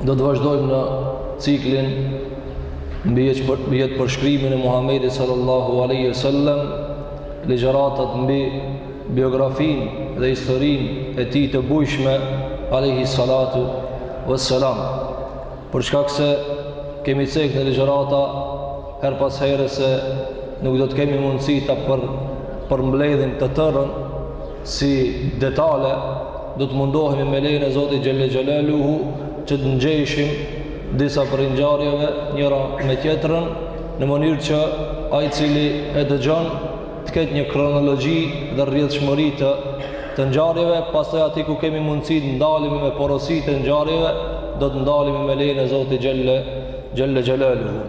Do të vazhdojmë në ciklin mbi jetëpërshkrimin e Muhammedit sallallahu aleyhi sallam, ligjëratat mbi biografinë dhe historinë e tij të bujshme aleyhi salatu vë selam. Për shkak se kemi cek në ligjërata herë pas here se nuk do të kemi mundësi ta për, përmbledhim të tërën, si detale do të mundohemi me lejen e Zotit Xhelle Xhelaluhu që të ngjeshim disa prej ngjarjeve njëra me tjetrën në mënyrë që ai i cili e dëgjon të ketë një kronologji dhe rrjedhshmëri të, të ngjarjeve pastaj aty ku kemi mundësi të ndalimi me porositë e ngjarjeve do të ndalimi me lejen e Zotit Xhelle Xhelaluhu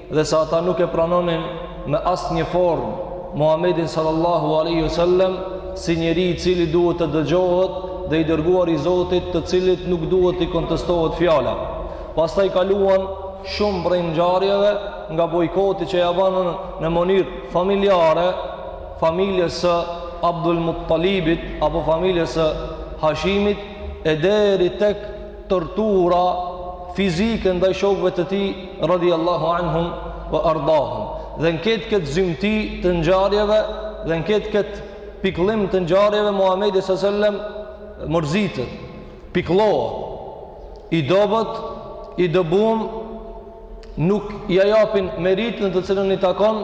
dhe se ata nuk e pranonin me asnjë formë Muhammedin sallallahu aleyhi sallem si njeri i cili duhet të dëgjohet dhe i dërguar i Zotit të cilit nuk duhet t'i kontestohet fjala. Pastaj kaluan shumë prej ngjarjeve nga bojkoti që ia banën në mënyrë familjare, familjes së Abdul Muttalibit apo familjes së Hashimit e deri tek tortura fizike ndaj shokëve të tij radhiyallahu anhum wa ardahum. Dhe në këtë këtë zymti të ngjarjeve dhe në këtë këtë pikëllim të ngjarjeve Muhamedi sallallahu alaihi wasallam mërzitet, pikëllohet, i dobët, i dëbum nuk ia japin meritën të cilën i takon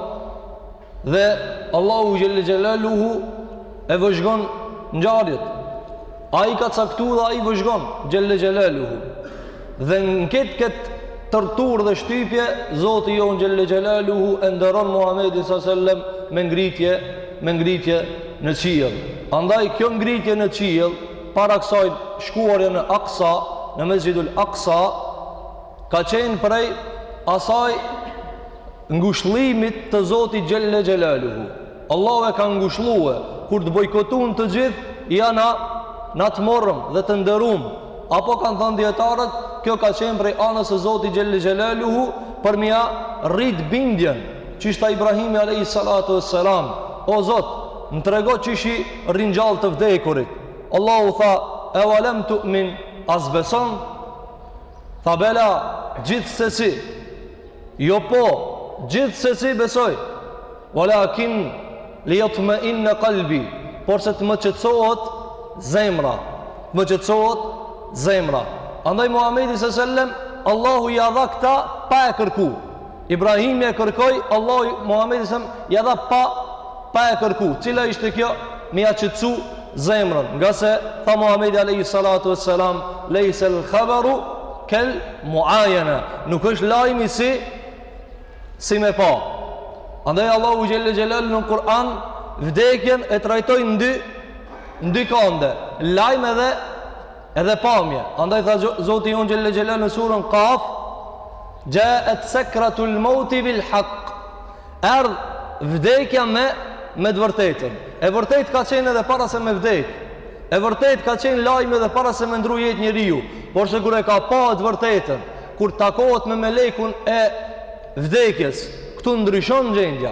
Dhe Allahu xhelle xhelaluhu e vëzhgon ngjarjet. Ai ka caktu dhe ai vëzhgon xhelle xhelaluhu. Dhe në këtë këtë torturë dhe shtypje Zoti jonë xhelle xhelaluhu e nderon Muhamedin sallallahu alaihi wasallam me ngritje me ngritje në qiell. Andaj kjo ngritje në qiell para kësaj shkuarja në Aqsa, në Mesjidul Aqsa ka qenë prej asaj Ngushëllimit të Zotit Xhelle Xhelaluhu. Allahu e ka ngushëllue kur të bojkotun të gjithë ja na të morëm dhe të nderum. Apo kanë thënë dietarët, kjo ka qenë prej anës së Zotit Xhelle Xhelaluhu për m'ia rrit bindjen, qysh tha Ibrahimi alayhi salatu wassalam. O Zot, më trego qysh i ringjall të vdekurit. Allahu tha, "E walem tu'min, a s'beson?" Tha bela, gjithsesi, Jo po, gjithsesi besoj. Walakin, li jatmainne kalbi, porse të më qetësohet zemra. Të më qetësohet zemra. Andaj Muhammedit së sellem, Allahu ia dha këta pa e kërku. Ibrahimi e kërkoi, Allahu Muhammedit së sellem, ia dha pa pa e kërku, cila ishte kjo me ja qetësu zemrën, ngase tha Muhammedi alejhi salatu ue selam, lejsel khaberu kel muajene, nuk është lajmi si, si me pa. Andaj Allahu Xhele Xhelal në Kur'an, vdekjen e trajtoi në dy, në dy kande, lajm edhe Edhe pamje. Andaj tha Zoti jonë Xhele Xhelal në surën Qaf, "Xhaet sakratul mauti bil haqq." Erdh vdekja me me të vërtetën. E vërtetë ka qenë edhe para se me vdek. E vërtetë ka qenë lajmi edhe para se me ndru jetë njeriu, por se kur e ka pa të vërtetën, kur takohet me melekun e vdekjes, këtu ndryshon gjendja.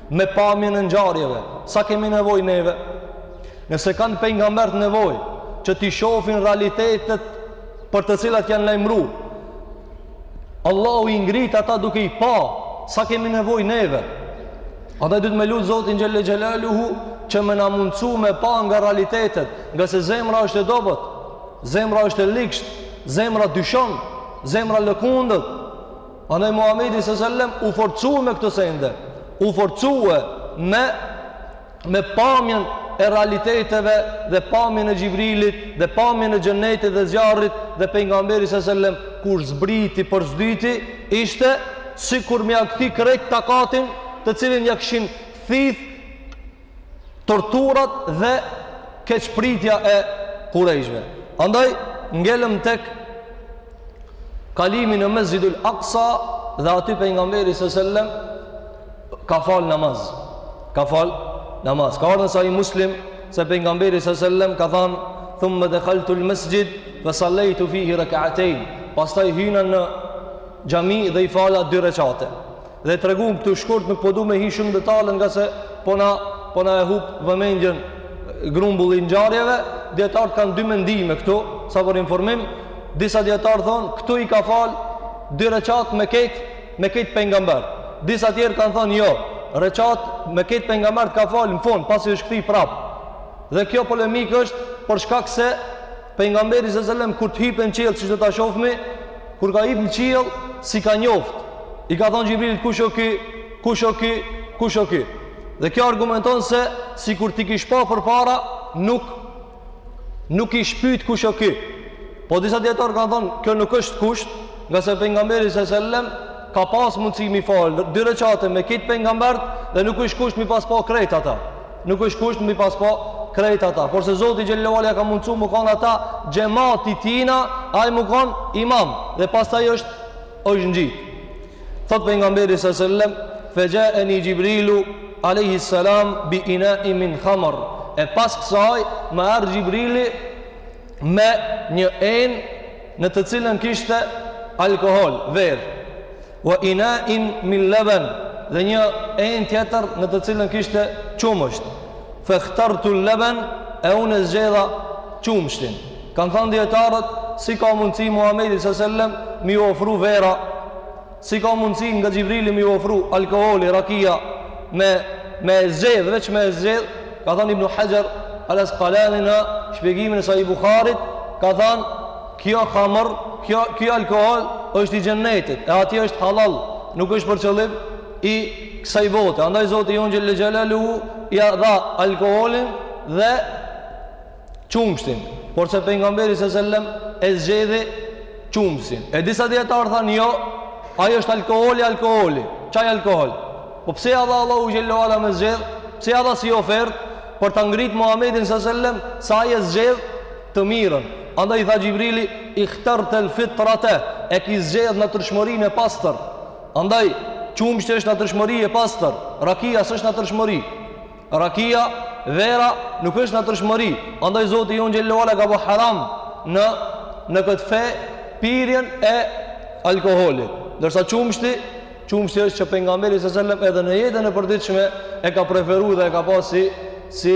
me pamjen e ngjarjeve, sa kemi nevojë neve? Nëse kanë pejgambert nevojë që t'i shofin realitetet për të cilat janë lajmëru, Allahu i ngrit ata duke i pa, sa kemi nevojë neve? Andaj duhet me lutë Zotin Xhele Xhelaluhu që me na mundësu me pa nga realitetet, ngase zemra është e dobet, zemra është e liksht, zemra dyshon, zemra lëkundet, Andaj Muhamedi sallallahu alaihi wasallam u forcua me këto sende, u forcua me me pamjen e realiteteve dhe pamjen e Xhibrilit dhe pamjen e xhenetit dhe zjarrit dhe pejgamberi sallallahu alaihi wasallam kur zbriti për s'dyti ishte sikur m'ja kthy krejt takatin të cilin ja kishin thith torturat dhe keqpritja e kurejshve. Andaj, ngelëm tek kalimi në Mesxhidul Aksa dhe aty pejgamberi s.a.v. sellem ka falë namaz. Ka falë namaz. Ka ardh në Sahih Muslim se pejgamberi s.a.v. sellem ka thanë thumme dekhaltul mesxhid fe salejtu fihi rekaatejn. Pastaj hyna në xhami dhe i fala dy reqate. Dhe treguam këtu shkurt nuk po du me hi shumë detaje ngase po na po na e hup vëmendjen grumbulli i ngjarjeve, dijetarët kanë dy mendime këtu, sa për informim, disa dijetarë thonë këtu i ka fal dy reqat me këtë me këtë pejgamber. Disa tjerë kanë thonë jo, reqat me këtë pejgamber ka fal në fund pasi është kthyer prap. Dhe kjo polemikë është për shkak se Pejgamberi sallallahu alajhi wasallam kur të hipë në qiell siç do ta shofmi, kur ka hip në qiell s'i ka njoft. I ka thënë Xhibrilit kush o ky, kush o ky, kush o ky. Dhe kjo argumenton se sikur t'i kish pa përpara nuk nuk kish pyt kush o ky. Po disa dijetarë kanë thënë kjo nuk është kusht, ngase pejgamberi sallallahu alajhi wasallam ka pas mundësi mi fal dy reqate me kit pejgambert dhe nuk është kusht mi pas pa krejt ata. Nuk është kusht mbi pas pa krejt ata. Porse Zoti xhelle ve ala ja ka mundësu me kanë ata xhemati tina, ai me kanë imam. Dhe pastaj është, është ngjitë. Thotë pejgamberi se sellem, fe xhaeni Xhibrilu, alejhi selam, bi inain min khamr. E pas kësaj, më erdh Xhibrili me një enë në të cilën kishte alkohol, verë. Wa ina'in min laban, dhe një enë tjetër në të cilën kishte qumësht. Fa ikhtartu al-laban, e unë e zgjedha qumshtin. Kanë thënë dijetarët, si ka mundësi Muhamedi sallallahu alaihi wasallam me iu ofru vera? Si ka mundësi nga Xhibrili me iu ofru alkoholi, rakia me e zgjedh, veç me e zgjedh? Ka thënë Ibnu Hajar al-Asqalani në shpjegimin e Sahih Buharit, ka thënë Kjo khamër, kjo ky alkohol është i xhennetit, e atje është halal, nuk është për qëllim i kësaj bote. Andaj Zoti i jonë xhelle xhelaluhu ja dha alkoholin dhe qumshtin, porse pejgamberi se sellem e zgjedhi qumshtin. E disa dijetarë thanë jo, ai është alkooli, alkoholi, qaj alkohol. Po pse ja dha Allahu xhelle ve ala me zgjedh? Pse ja dha si ofertë për ta ngrit Muhamedin se sellem se ai e zgjedh të mirën. Andaj i tha Xhibrili, "Ikhtartal fitrata", e ki zgjedh natyrshmërinë e pastër. Andaj qumshti është natyrshmëri e pastër, rakia s'është natyrshmëri. Rakia vera nuk është natyrshmëri. Andaj Zoti i jonë xhelle ve ala ka bë haram në në këtë fe pirjen e alkoholit. Ndërsa qumshti, qumshti është që pejgamberi sallallahu alajhi wasallam edhe në jetën e përditshme e ka preferu dhe e ka pas si si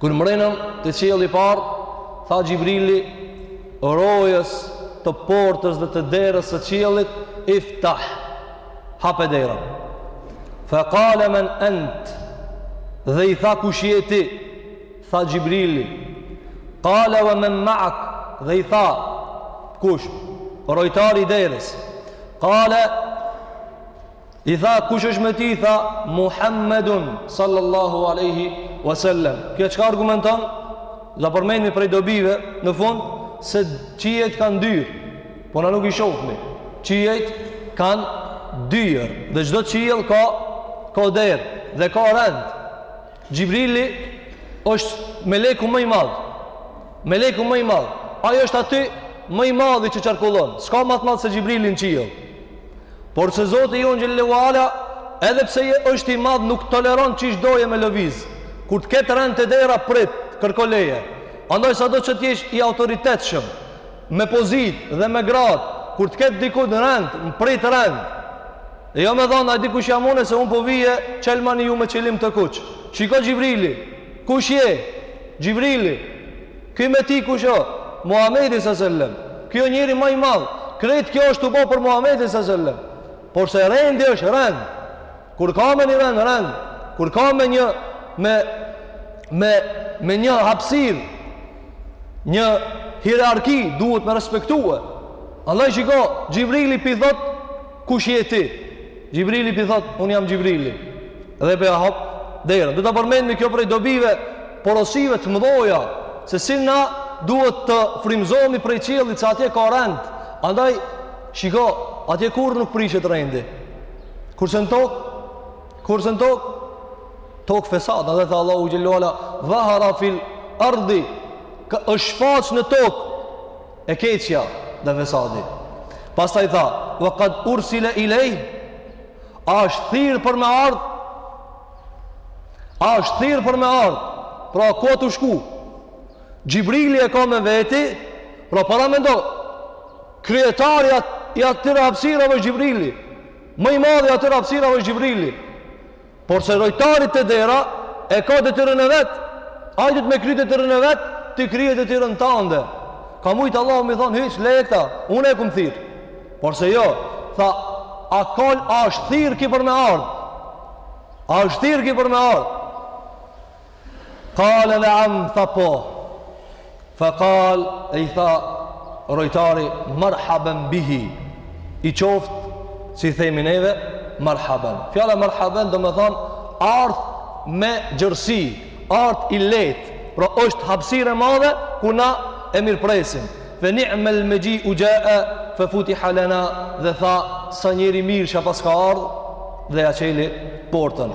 Kur mrrinëm te qielli i parë, tha Xhibrili, rojës të portës dhe të derës së qiellit, iftah, hape derën. Fe kale men ent, dhe i tha kush je ti, tha Xhibrili, kale ve men maak, dhe i tha kush, rojtari i derës, kale, I tha, kush është me ti, tha, Muhammedun, sallallahu aleyhi wasallam. Kjo çka argumenton, do përmendmi prej dobive, në fund, se qiejt kanë dyer, po na nuk i shofmi. Qiejt kanë dyer, dhe çdo qiell ka, ka derë, dhe ka rend. Xhibrili është meleku më i madh, meleku më i madh. Ai është aty më i madhi që qarkullon, s'ka ma t'madh se Xhibrili në qiell. Por se Zoti jonë Xhelle ve ala, edhe pse je është i madh, nuk toleron qysh doje me lëviz. Kur të ketë rend te dera, prit, kërko leje. Andaj sado që t'jesh i autoritetshëm, me pozitë dhe me gradë, kur të ketë diku në rend, më prit rend. E jo me thonë, a di kush jam une, se unë po vije, çelmani ju me qilim të kuq. Shiko Xhibrili, kush je? Xhibrili, Ky me ti kush o? Muhamedi sa sellem. Ky o njeri ma i madh. Krejt kjo është tu bo për Muhamedi sa sellem. Porse rendi është rend. Kur ka me një vend rend, kur ka me një me me me një hapësirë, një hierarki duhet me respektue. Allah shiko, Xhibrili pi thotë Kush je ti? Xhibrili pi thotë, unë jam Xhibrili. Dhe pe ja hap derën. Do ta përmendmi kjo prej dobive, porosive të mëdha se si na duhet të frymëzohemi prej qiellit se atje ka rend. Andaj shiko, atje kurrë nuk prishet rendi. Kurse në tokë, kurse në tokë, tokë fesad, edhe tha Allahu Xhelle ve ala, dhahara fil ardi, është shfaq në tokë, E keqja dhe fesadi. Pastaj tha, "Wa qad ursila ilayh" A është thirr për me ardh? A është thirr për me ardh? Pra ka tu shku? Xhibrili e ka me veti, pra paramendo. Kryetari i atyre hapësirave është Xhibrili. Më i madhi i atyre hapësirave është Xhibrili. Porse rojtari te dera e ka detyrën e vet, ai duhet me kry detyrën e vet, ti kryje detyrën tande. Ka mujtë Allahu me i thonë, hiq, leje këta, unë e kam thirr. Porse jo, tha, a kal, a është thirr ky për me ardhë. A është thirr ky për me ardhë. Kale neam, tha po. Fa kal, e i tha, rojtari, marhaben bihi. I qoftë, si i themi neve, marhaben. Fjala marhaben domethonë, ardhtë me gjerësi, ardhtë i lehtë, pra është hapësirë e madhe, ku na e mirëpresim. Fe ni'mel mexhiu xhae, fe futiha lena, dhe tha, sa njeri i mirë që paska ardhë, dhe ja çeli portën.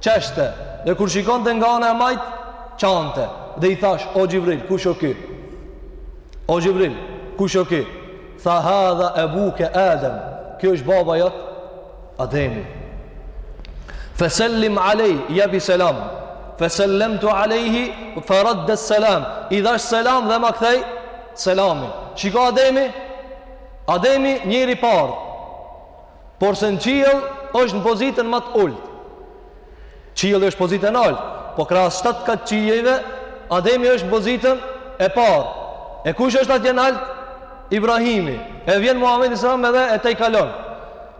qeshte dhe kur shikonte nga ana e majtë, qante dhe i thashë, o Xhibril, kush o ky? O Xhibril, kush o ky? Tha hadha ebuke Adem, ky është baba jot? Ademi. Fesellim alejhi, jepi selam. Fesellemtu alejhi, feradde selam. I dhashë selam dhe ma kthej, selamin. Shiko Ademi? Ademi njeri i parë. Por se në qiell është në pozitën ma të ult. Qielli është pozitë e nalt, po krahas shtat kat qiejve, Ademi është në pozitën e parë. E kush është atje nalt? Ibrahimi. E vjen Muhamedi sallallahu alajhi wasallam edhe e tejkalon.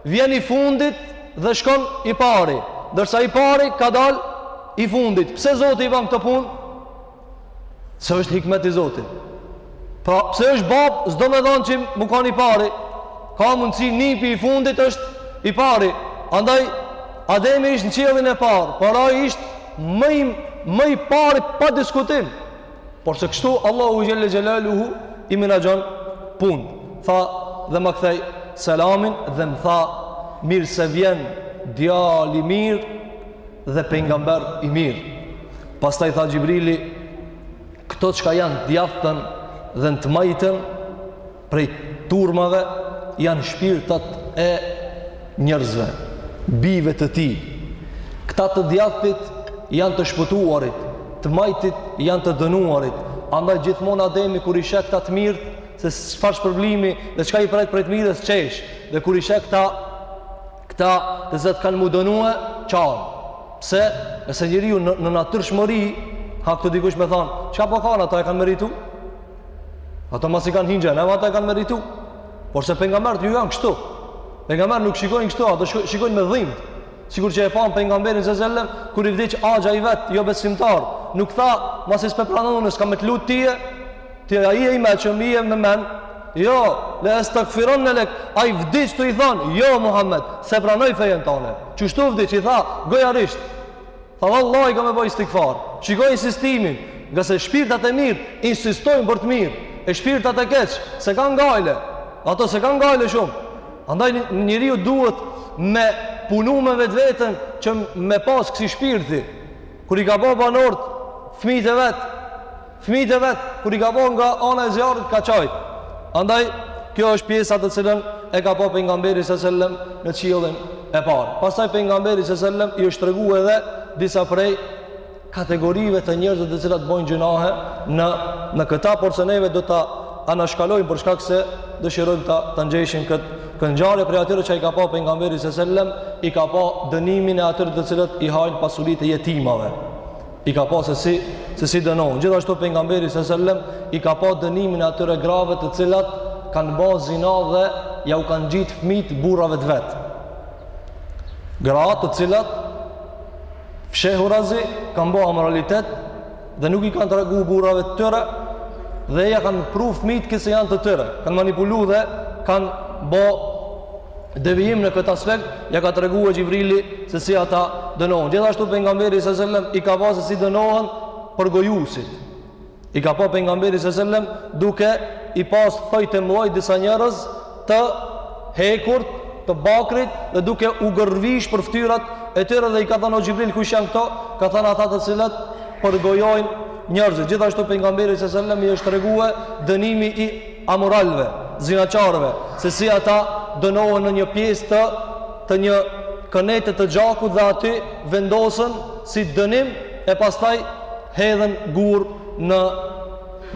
Vjen i fundit dhe shkon i pari, ndërsa i pari ka dal i fundit. Pse Zoti i ban këto punë? Se është hikmet i Zotit. Pra, pse është bab, s'do me thanë që me kanë i pari. Ka mundësi nipi i fundit është i pari. Andaj, Ademi është në qiellin e parë, por ai është ma, ma i pari pa diskutim. Por se kështu, Allahu Xhele Xhelaluhu, i menaxhon punët. Tha dhe ma kthej selamin dhe më tha mirë se vjen djalë i mirë dhe pengamber i mirë. Pastaj tha Xhibrili, këto çka janë në të djathtën dhe në të majtën, prej turmave, janë shpirtat e njerëzve, bijve të tij. Këta të djathtit janë të shpëtuarit, të majtit janë të dënuarit, andaj gjithmonë Ademi kur i sheh këta të mirët, se çfarë shpërblimi dhe çka i pret prej të mirës qesh, dhe kur i sheh këta Këta të zezët kanë m'u dënue, qan. Pse, se njeriu në, në natyrshmëri, ka të drejtë dikush me thanë, çka po qan, ata e kanë meritu? Ata masi kanë hingja, ne ata e kanë meritu? Por se pejgamberët jo janë kështu. Pejgamberët nuk shikojnë kështu, ata shikojnë me dhimtë. Sikurse e pamë pejgamberin sa selem, kur i vdiq axha i vet, jobesimtar, nuk tha, masi s'e pranu, unë s'kam me t'lut tije, Ti a i e i me që mi e me men? Jo, le estagfiron edhe, ai vdiq tu i thonë, jo, Muhammed, s'e pranoj fenë tane. Qështu vdiq, i tha, gojarisht. Tha, vallahi kam me bo istigfar. Shikoj insistimin, ngase shpirtat e mirë, insistojnë për të mirë. E shpirtat e keq, s'e kanë gajle. Ato s'e kanë gajle shumë. Andaj njeriu duhet me punu me vetveten që me pas kësi shpirti. Kur i ka pa banorët, fmijt e vet, Fëmijët e vet kur i ka pa nga ana e zjarrit ka qajt. Andaj kjo është pjesa të cilën e ka pa pejgamberi sa selam në qiellin e parë. Pastaj pejgamberi sa selam i është treguar edhe disa prej kategorive të njerëzve të cilat bojnë gjynahe në në këta por se neve do ta anashkalojmë për shkak se dëshirojmë ta ta ngjeshim kët kët ngjarje prej atyre që i ka pa pejgamberi sa selam i ka pa dënimin e atyre të cilët i hajnë pasuritë e jetimave. i ka pa se si se si dënohen gjithashtu pejgamberi sa selam i ka pa dënimin e atyre grave të cilat kanë bo zina dhe jau kanë ngjit fmijt burrave të vet gratë të cilat fshehurazi kanë bo amoralitet dhe nuk i kanë tregu burrave të tyre dhe ja kanë pru fmijt kinse janë të tyre kanë manipulu dhe kanë bo devijim në këtë aspekt, ja ka tregue Xhibrili se si ata dënohen. Gjithashtu pejgamberi sallallahu alajhi wasallam i ka pa se si dënohen përgojusit. I ka pa pejgamberi sallallahu alajhi wasallam duke i pas thonjtë e mdhoj disa njerëz të hekurt, të bakrit dhe duke u gërvisht për ftyrat e tyre dhe i ka thënë o Xhibril kush janë këto, ka thënë ata të cilët përgojojnë njerëzit. Gjithashtu pejgamberi sallallahu alajhi wasallam i është tregue dënimi i amoralëve, zinaqarëve, se si ata dënohen në një pjesë të të një kënete të gjakut dhe aty vendosen si dënim e pastaj hedhen gurë në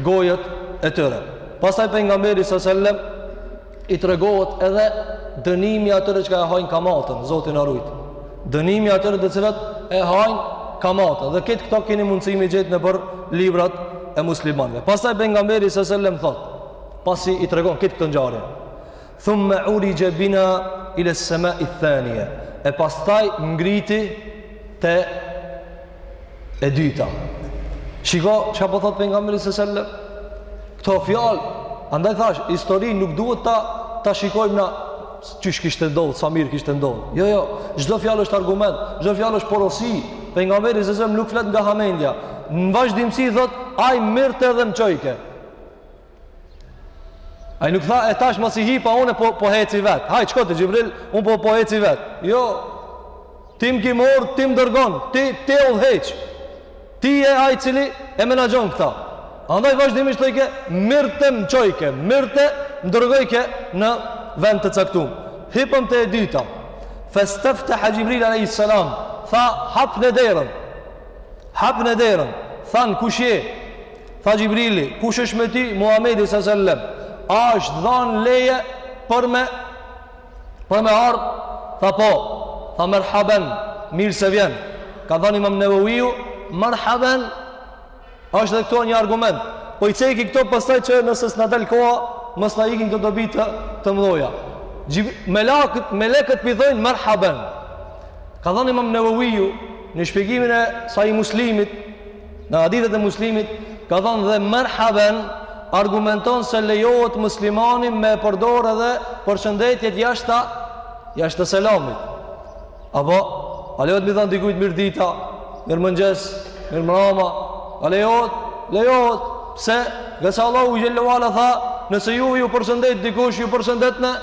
gojët e tyre. Pastaj pejgamberi sallallahu alajhi wasallam i tregohet edhe dënimi atyre që ka e hajnë kamatën, Zoti na rujt. Dënimi atyre të cilët e hajnë kamatën dhe këtë këto keni mundësi me i gjetë nëpër librat e muslimanëve. Pastaj pejgamberi sallallahu alajhi wasallam thotë, pasi i tregon këtë këto ngjarje, thumma urixhe bina ila as-sama'i ath-thaniya. E pastaj ngriti te E dyta. Shiko, çka po thot pejgamberi sallallahu alajhi wasallam? Këto fjalë, andaj thash, histori nuk duhet ta ta shikojmë na qysh kishte ndodh, sa mirë kishte ndodh. Jo, jo, çdo fjalë është argument, çdo fjalë është porosi. Pejgamberi sallallahu alajhi wasallam nuk flet nga hamendja. Në vazhdimsi thot, ai mirrte edhe më çojke. Ai nuk tha e tash masi hipa unë po po heci vet. Haj çko te Xhibril, un po po heci vet. Jo. Ti më ke marr, ti më dërgon, ti ti e udhëheq. Ti je ai i cili e menaxhon këta. Andaj vazhdimisht thoike mirte më çojke, mirte më dërgojke në vend të caktum. Hipëm te e dyta. Fastaftaha Xhibril alayhis salam. Tha hapne derën. Hapne derën. Than kush je? Tha Xhibrili, kush është me ty, Muhamedi sallallahu alajhi wasallam? A është dhanë leje për me për me ardh? Tha po. Tha merhaban, mirë se vjen. Ka thënë Imam Neveviu, merhaban. Është edhe këto një argument. Po i ceki këto pastaj që nëse s'na del koha, mos na ikin kto dobi të, të mëdhoja. Melekët pi thojnë merhaban. Ka thënë Imam Neveviu në shpjegimin e Sahih Muslimit Në hadithet e muslimit, ka thonë dhe merhaben, argumenton se lejohet muslimani me përdor edhe përshëndetjet jashta, jashta selamit. Apo, a lejohet mi thonë dikujt mirë dita, mirë mëngjes, mirë mrama, a lejohet, lejohet, pse, ngase Allahu xhel-le ve ala tha, nëse ju ju përshëndet dikush, ju përshëndetne,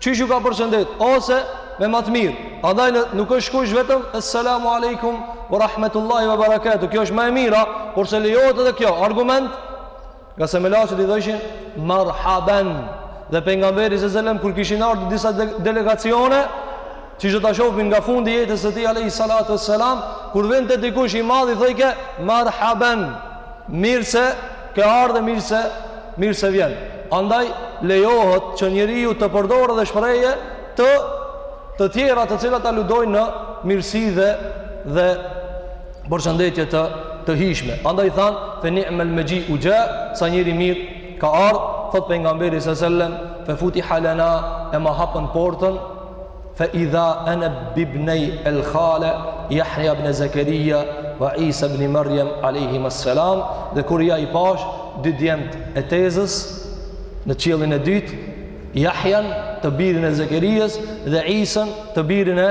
Qysh ju ka përshëndet, ose me ma të mirë. Andaj nuk është çkush vetëm, Esselamu alaikum, wa rahmetullahi wa barakatuh. Kjo është ma e mira, porse lejohet edhe kjo. Argument, ngase melaqet i thojshin, marhaben. Dhe pejgamberi selem, kur kishin ardh disa delegacione, Siç do ta shohim nga fundi i jetës së tij alejhi salatu wassalam, kur vinte dikush i madh i thojke marhaban, mirë se ke ardhur, mirë se mirë se vjen. Andaj lejohet që njeriu të përdorë dhe shprehje të të tjera të cilat aludojnë në mirësi dhe dhe përshëndetje të të hijshme. Andaj than fe ni'mal maji u xha sa njeri i mirë ka ardhur, thot pejgamberi sallallahu alajhi wasallam, fe futi ha lana e ma hapën portën fa idha ana bi ibnay al khala yahya ibn zakaria wa isa ibn maryam alayhim assalam dhe kur ja i pashë dy djemt e tezës në qiellin e dytë yahyan të birin e zakarias dhe isan të birin e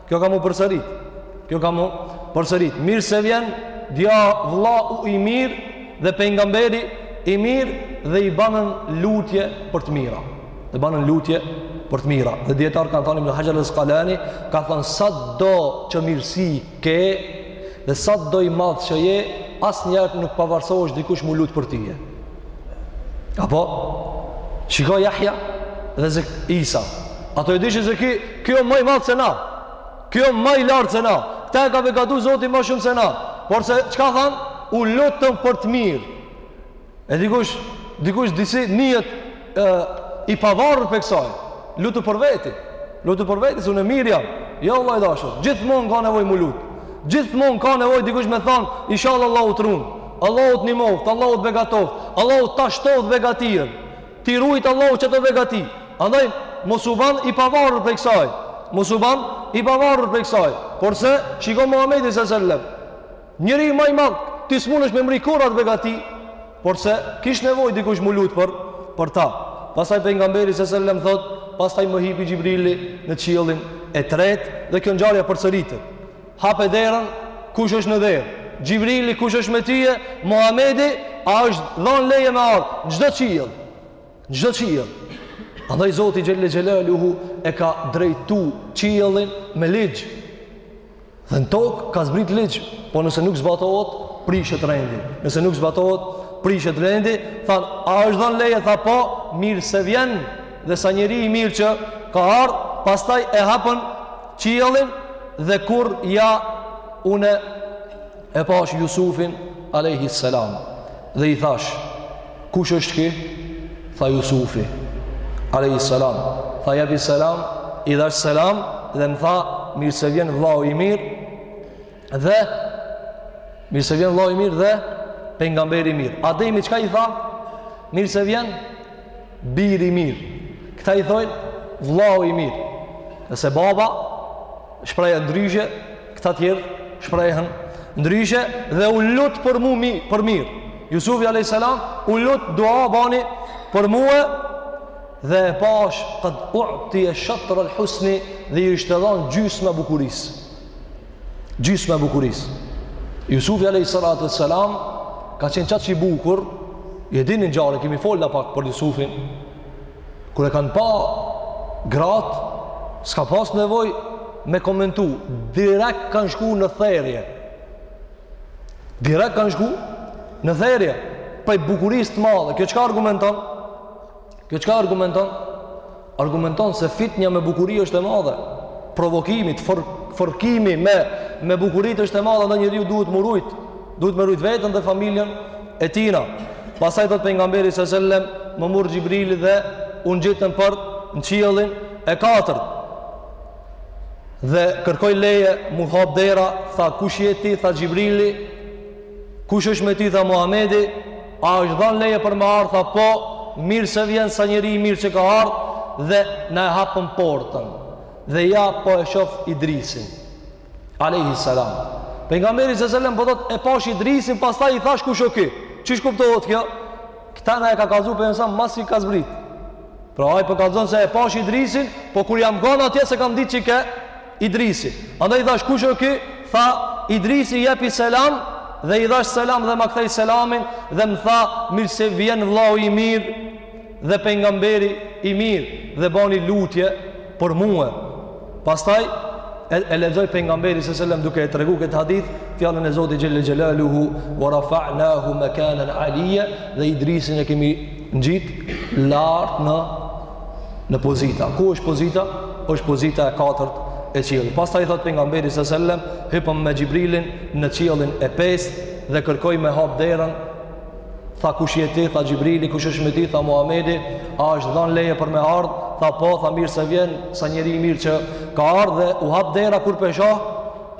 Kjo ka mu përsërit. Kjo ka mu përsërit. Mirë se vjen, o vëllau i mirë dhe pejgamberi i mirë dhe i banën lutje për të mira. Dhe banën lutje për të mira. Dhe dijetarët kanë thon Ibnu Haxher Askalani, ka thonë sado që mirësi ke dhe sado i madh që je, asnjëherë nuk pavarësohesh dikush mu lut për tyje. Apo, shiko Jahja dhe Ze Isa. Ato e dishin se ky, ky o ma i madh se na. Ky o ma i lartë se na. Këta e ka begatu zoti ma shumë se na. Porse, çka thanë? U lutën për të mirë. E dikush, dikush disi nihet i pavarur prej kësaj. Lutu për veti. Lutu për veti, se unë mirë jam. Jo, vlla i dashur. Gjithmonë ka nevojë mu lut. Gjithmonë ka nevojë dikush me thanë, inshallah Allahu t'run. Allahu të nimoftë, Allahu të begatoftë, Allahu ta shtoftë begatinë, t'i rujtë Allahu qato begati. Andaj, mos u ban i pavarur prej kësaj, mos u ban i pavarur prej kësaj, porse, shiko Muhammedi sellem, njeri ma i madh, ti s'munesh me mrri kurr atë begati, porse, kish nevojë dikush mu lut për, për ta. Pastaj pejgamberi sellem thot, pastaj më hipi Xhibrili në qiellin e tretë, dhe kjo ngjarja përsëritet. Hape derën, kush është në derë? Xhibrili, kush është me tyje? Muhamedi, a është dhonë leje me ardh? Në çdo qiell, në çdo qiell. Andaj Zoti Xhelle Xhelaluhu e ka drejtu qiellin me ligje. Dhe në tokë ka zbrit ligje, po nëse nuk zbatohet, prishet rendi. Nëse nuk zbatohet, prishet rendi, thanë, a është dhonë leje? Tha po, mirë se vjen. Dhe sa njeri i mirë që ka ardhë, pastaj e hapën qiellin dhe kur ja une e pash Jusufin a.s. Dhe i thash, kush është ky? Tha Jusufi a.s. Tha jepi selam, i dhash selam dhe më tha mirë se vjen vllau i mirë dhe mirë se vjen vllau i mirë dhe pejgamberi i mirë Ademi çka i tha mirë se vjen biri i mirë këta i thojnë vllau i mirë se baba shprehet ndryshe këta tjerë shprejhen ndryshe dhe u lut për mu mi, për mirë Jusufi a.s. u lut dua bani për mue dhe e pash kad utije shatr al husni dhe i është dhan gjysma e bukurisë Gjysma e bukurisë. Jusufi alayhi salatu wassalam ka qenë qaq i bukur, e dini ngjarjen, kemi fol na pak për Jusufin. Kur e kanë pa gratë, s'ka pas nevojë me komentu, direkt kanë shku në therje. Direkt kanë shku në therje. Prej bukurisë të madhe, kjo çka argumenton? Kjo çka argumenton? Argumenton se fitnja me bukuri është e madhe. Provokimi, pro, provokimi me, me bukurit është e madhe andaj njeriu duhet me rujt. Duhet me rujt veten dhe familjen e tina. Pastaj thot pejgamberi se sellem, më mur Xhibrili dhe u ngjitëm për në qiellin e katërt. Dhe kërkoi leje, m'u hap dera, tha kush je ti, tha Xhibrili, kush është me ti, tha Muhamedi, A është dhanë leje për me ardhë? Tha po, mirë se vjen sa njeri i mirë që ka ardhë dhe na e hapën portën. Dhe ja po e shof Idrisin. Alejhi salam. Pejgamberi se sellem po thotë e pash Idrisin, pastaj i thash kush o ky. Qysh kuptohet kjo? Këta na e ka kallzu për njësa masi ka zbrit. Pra ai po kallzon se e pash Idrisin, po kur jam kon atje s'e kam dit qi ke, Idrisi. Andaj i thash, Kush o ky? Tha, Idrisi, jepi selam, dhe i dhash selam dhe ma kthej selamin dhe më tha, Mirë se vjen vllau i mirë dhe pejgamberi i mirë dhe bani lutje për mua. Pastaj e, e lexoi pejgamberi s.a.s. duke e treguar këtë hadith fjalën e Zotit xhelle xhelaluhu wa rafa'nahu makanan 'aliyya dhe Idrisin e kemi ngjit lart në në pozita. Ku është pozita? është pozita e katërt e qiellit. Pastaj thot pejgamberi sa selam, hypëm me Xhibrilin në qiellin e pestë dhe kërkoi me hap derën. Tha kush je ti? Tha Xhibrili, kush është me ti? Tha Muhamedi, a është dhënë leje për me ardh? Tha po, tha mirë se vjen, sa njeri i mirë që ka ardh dhe u hap dera kur pe shoh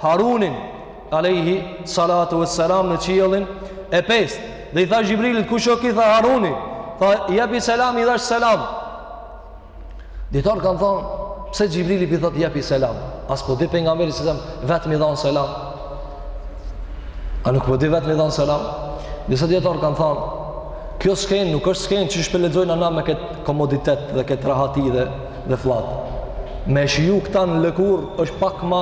Harunin. alejhi salatu ve selam në qiellin e pestë dhe i thash Xhibrilit kush o ky tha Haruni tha jepi selam i dhash selam dijetar kanë thonë pse Xhibrili i thot jepi selam a s'po di pejgamberi se selem vetë mi dhanë selam a nuk po di vetë mi dhanë selam disa dijetar kanë thonë kjo skenë nuk është skenë që sh'pe lexojna na me këtë komoditet dhe këtë rahati dhe, dhe fllad me shiju këta në lëkur është pak ma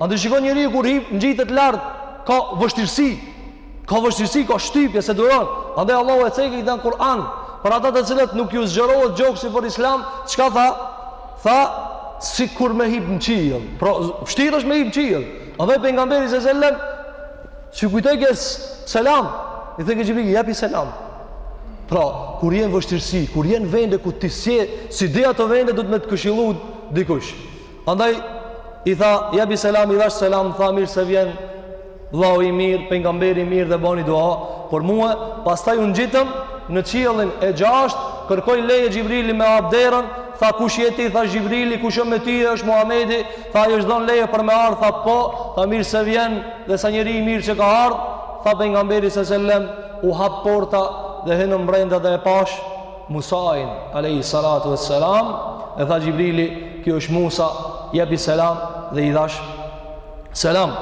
Andaj shiko njeriu kur hip ngjitet lart, ka vështirësi. Ka vështirësi, ka shtypje s'e duron. Andaj Allahu e cek në Kur'an për ata të cilët nuk ju zgjerohet gjoksi për Islam, çka tha? Tha si kur me hip në qiell. Pra, vështirë është me hip në qiell. Andaj pejgamberi se selam s'i kujtohej selam, i thënë Xhibrili, jepi selam. Pra, kur je në vështirësi, kur je në vende ku ti s'i, s'i di ato vende duhet me të këshillu dikush. Andaj i tha, jepi selam, i dhash selam, tha mirë se vjen, vllau i mirë, pejgamberi i mirë dhe bani dua për mua, pastaj u ngjitëm në qiellin e gjashtë, kërkoi leje Xhibrili me hap derën, tha kush je ti, tha Xhibrili, kush o me ty, është Muhamedi, tha i është dhon leje për me ardhë, tha po, tha mirë se vjen, dhe sa njeri i mirë që ka ardhë, tha pejgamberi se sellem, u hap porta dhe hyna mbrenda dhe e pashë, Musain alejhi salatu ves selam e tha Xhibrili ky është Musa jepi selam dhe i dhash selam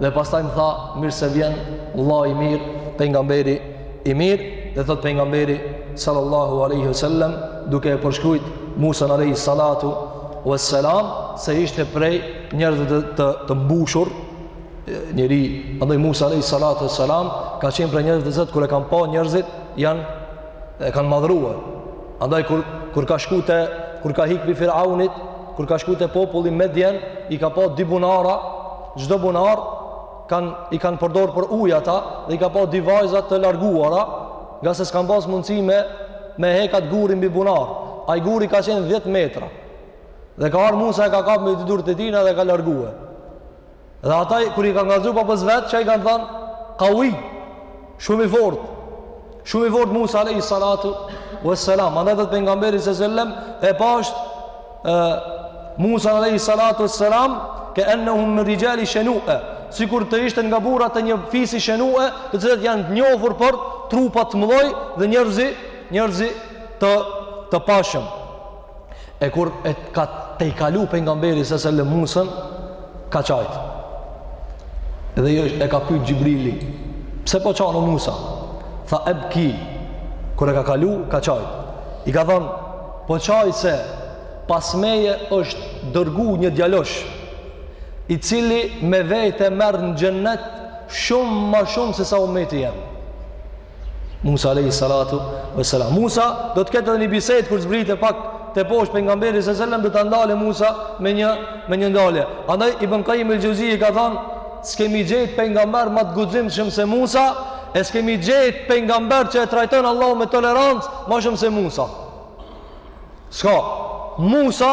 dhe pastaj më tha mirë se vjen vëlla i mirë pejgamberi i mirë dhe thot pejgamberi sallallahu alaihi wasallam duke e përshkruajt Musain alaihi salatu wassalam se ishte prej njerëzve të, të, të mbushur njeri andaj Musa alaihi salatu wassalam ka qenë prej njerëzve të zot kur e kanë pa njerëzit janë e kanë madhruar. Andaj kur kur ka shku te kur ka hik pi Firaunit, kur ka shku te populli Medjen, i ka pa dy bunara, çdo bunar kanë i kanë përdor për ujë ata dhe i ka pa dy vajza të larguara, ngase s'kan pas mundësi me me hek at gurin mbi bunar. Ai guri ka qenë 10 metra. Dhe ka ardhur Musa e ka kap me dy durt e tina dhe ka larguar. Dhe ata kur i kanë kallzu babës vet, ça i kanë thënë, "Qawi, shumë i fortë." Shumë i fortë Musa alayhi salatu wassalam. Andaj thot pejgamberi sallallahu alaihi wasallam e pashë ë Musa alayhi salatu wassalam ke ennehu min rijali shanu'a. Sikur të ishte nga burrat e një fisi shanu'a, të cilët janë të njohur për trupa të mëdhaj dhe njerëzi, njerëzi të të pashëm. E kur e ka tejkalu pejgamberi së sellem Musën, ka qajt. Edhe e ka pyt Xhibrili, pse po qan o Musa? Tha ebki, kur e ka kalu, ka qajt. I ka thonë, po qaj se pas meje është dërgu një djalosh, i cili me vete merr në xhennet shumë ma shumë se sa umeti jem. Musa alayhi salatu wassalam. Musa do të ketë edhe një bisedë kur zbret pak teposhtë pejgamberi sallallahu alaihi wasallam do ta ndalë Musa me një me një ndalje. Andaj Ibn Qayyim el-Xheuzije ka thënë s'kemi gjetë pejgamber më të guximshëm se Musa, e s'kemi gjetë pejgamber që e trajton Allahu me tolerancë më shumë se Musa. S'ka. Musa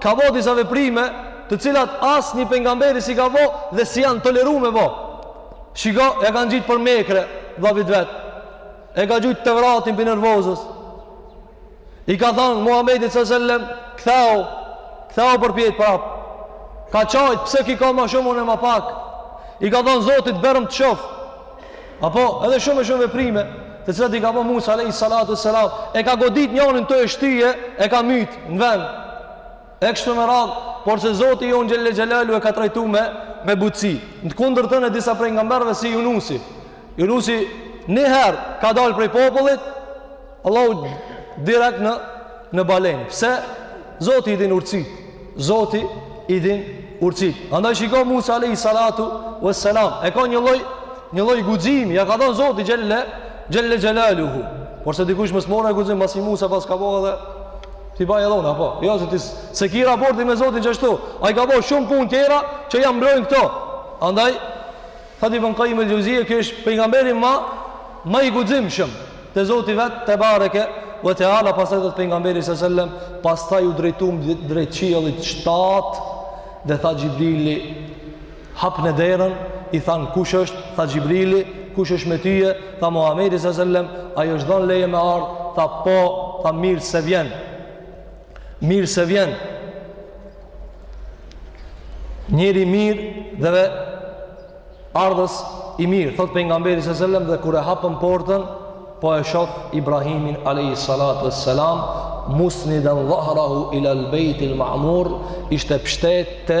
ka bo disa veprime të cilat asnjë pejgamberi s'i ka bo dhe s'i janë toleru me bo. Shiko, e ka ngjit për mjekre vllavit vet. E ka gjujt Tevratin prej nervozës. I ka thonë, Muhammedit së sellem, kthehu, kthehu përpjetë prap. Ka qajtë, pse ky ka ma shumë, unë ma pak. I ka thonë, Zotit, berëm të shof. Apo, edhe shumë e shumë veprime, të cilat i ka bo Musa, alejhi salatu ve selam, e ka godit njanin tu e shty, e ka myt në vend. E kështu me radhë, por se Zoti jonë Xhelle Xhelaluhu e ka trajtu me, me butësi. Në të kundërtën e disa pejgamberëve si Junusi. Junusi njëherë ka dalë prej popullit, Allahu direkt në, në balenë. Pse? Zoti i din urtsit. Zoti i din urtsit. Andaj shiko Musa Alejhi Salatu ve Selam. E ka një lloj, një lloj guximi. Ia ka dhonë Zoti Xhelle, Xhelle Xhelaluhu. Por se dikush mos merr guxim, masi Musa paska bo dhe T'i baj edhe unë, apo? Jo, se ti s'e ki raportin me Zotin qashtu. Ai ka bo shumë punë tjera që ia mblojnë këto. Andaj, tha Ibn Qayyim el-Xheuzije, ky është pejgamberi ma, ma i guximshëm te Zoti i vet, tebareke ve teala, pastaj thotë pejgamberi së sellem, pastaj u drejtum drejt qiellit shtatë, dhe tha Xhibrili, Hapne derën, i thanë kush është, tha Xhibrili, kush është me ty, tha Muhamedi së sellem, a i është dhonë leje me ardhë, tha po, tha mirë se vjen, mirë se vjen, njeri i mirë dhe ardhës i mirë, thotë pejgamberi së sellem, dhe kur e hapën portën, po e shof Ibrahimin alayhi salatu wassalam musnidan dhahrahu ila al-bayt al-ma'mur ishte pshtet te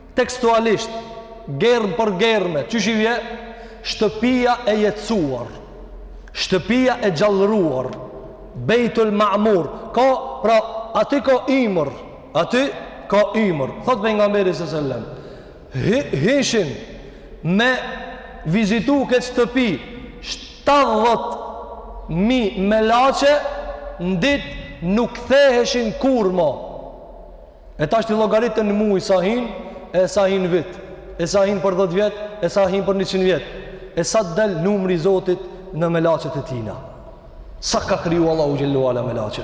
Tekstualisht, germë për germë, qysh vje? Shtëpia e jetësuar, shtëpia e gjallëruar, Bejtul Ma'mur, ka, pra, aty ka imër, aty ka imër. Thot pejgamberi s.a. sellem, hishin me vizitu këtë shtëpi, 70.000 melaqe, në ditë nuk ktheheshin kurrë mo. E tash ti llogarite në muj sa hin, e sa hin n'vit, e sa hin për 10 vjet, e sa hin për 100 vjet. E sa të del numri i Zotit në melaqet e tina. Sa ka kriju Allahu xhelle ve ala melaqe.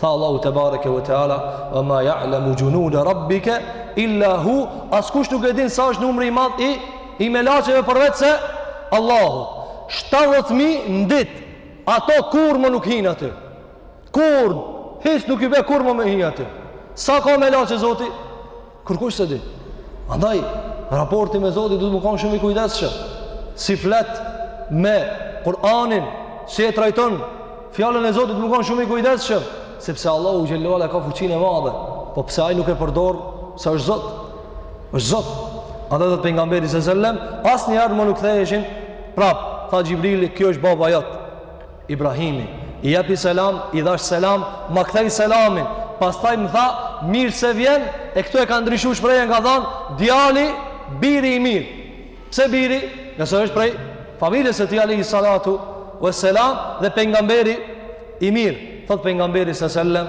Tha Allahu tebareke ve teala, "Wa ma ya'lamu junuda rabbika illa hu." Askush nuk e din sa është numri i madh i i melaqeve përveç se Allahu. 70.000 në dit. Ato kurrë mo nuk hin aty. Kurrë, hiç nuk i bje kurrë ma me hi aty. Sa ka melaqe Zoti? Kërkush se di. Andaj, raporti me Zotin duhet me kanë shumë i kujdesshëm. Si flet me Kur'anin, si e trajton, fjalën e Zotit duhet me kanë shumë i kujdesshëm. Sepse Allahu xhelle ve ala ka fuqinë e madhe. Po pse ai nuk e përdor, se është Zot. është Zot. Andaj thot pejgamberi s.a. sellem, asnjëherë mo nuk ktheheshin, prap, tha Xhibrili, ky është baba jot. Ibrahimi, jepi selam, i dhash selam, ma ktheu selamin. Pastaj më tha, mirë se vjen, e këtu e ka ndryshu shprehjen, ka than, djali, biri i mirë. Pse biri? Se është prej familjes së tij alejhi salatu ve selam dhe pejgamberi i mirë. Thot pejgamberi s.a. sellem,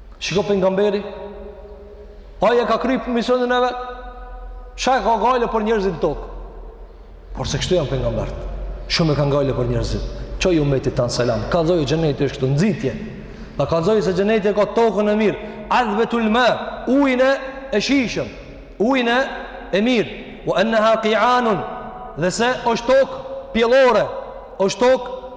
Shiko pejgamberi, ai e ka kry misionin e vet. Çka ka gajle për njerëzit në tokë? Por se kështu janë pejgamberët. Shumë e kanë gajle për njerëzit. Çoji umetit tand selam. Kallzoj xheneti është këtu nxitje. Kallzoj se xheneti ka tokën e mirë. Adhbetul ma, ujin e shijshëm, ujin e mirë. Wa anha qi'anun. Dhe se është tokë pjellore, është tokë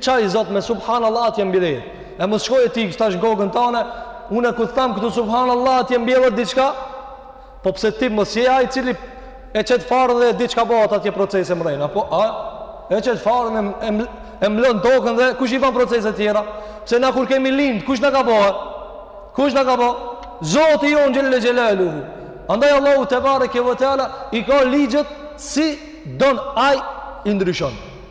Qaj që thot me subhanallah atje mbillet. E mos shko e ti tash në kokën tane, unë ku tham këtu subhanallah atje mbillet diçka? Po pse ti mos je ai i cili e qet farën dhe diçka bohet atje procese mrena, po a e qet farën e e mblon tokën dhe kush i bën proceset tjera? Pse na kur kemi lind, kush na ka bo? Kush na ka bo? Zoti jonë xhelle xhelaluhu. Andaj Allahu tebareke ve teala i ka ligjet si don ai i ndryshon.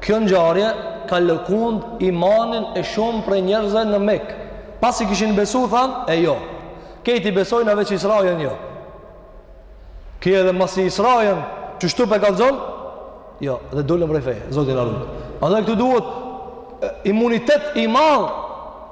Kjo ngjarje ka lëkund imanin e shumë prej njerëzve në Mekë. Pasi kishin besu, thanë, e jo. Krejt i besojna veç Israen jo. Kjo edhe masi Israen, qeshtu pe kallzon, jo, dhe dolën prej feje, Zoti na ruj. Andaj këtu duhet imunitet i madh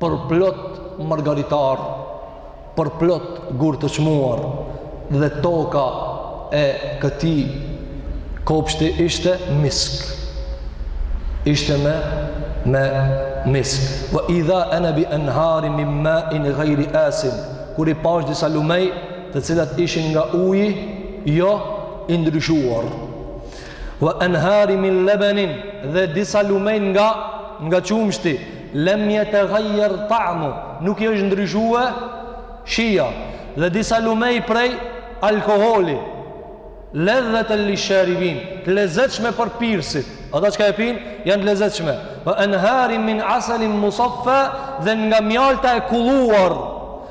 përplot margaritarë, përplot gurë të çmuar, dhe toka e këtij kopshti ishte misk. Ishte me, me misk. Ve idha ene bi enharin min main gajri asin, kur i pashë disa lumej të cilat ishin nga uji, jo i ndryshuar. wa anhari min labanin dhe disa lumenj nga nga qumështi lam yataghayyar ta'mu nuk i është ndryshuar shija dhe disa lumej prej alkoholi ledhetin lisharibin të lezetshme për pirësit ata çka e pinë janë të lezetshme wa anhari min asalin musaffa dhe nga mjalta e kulluar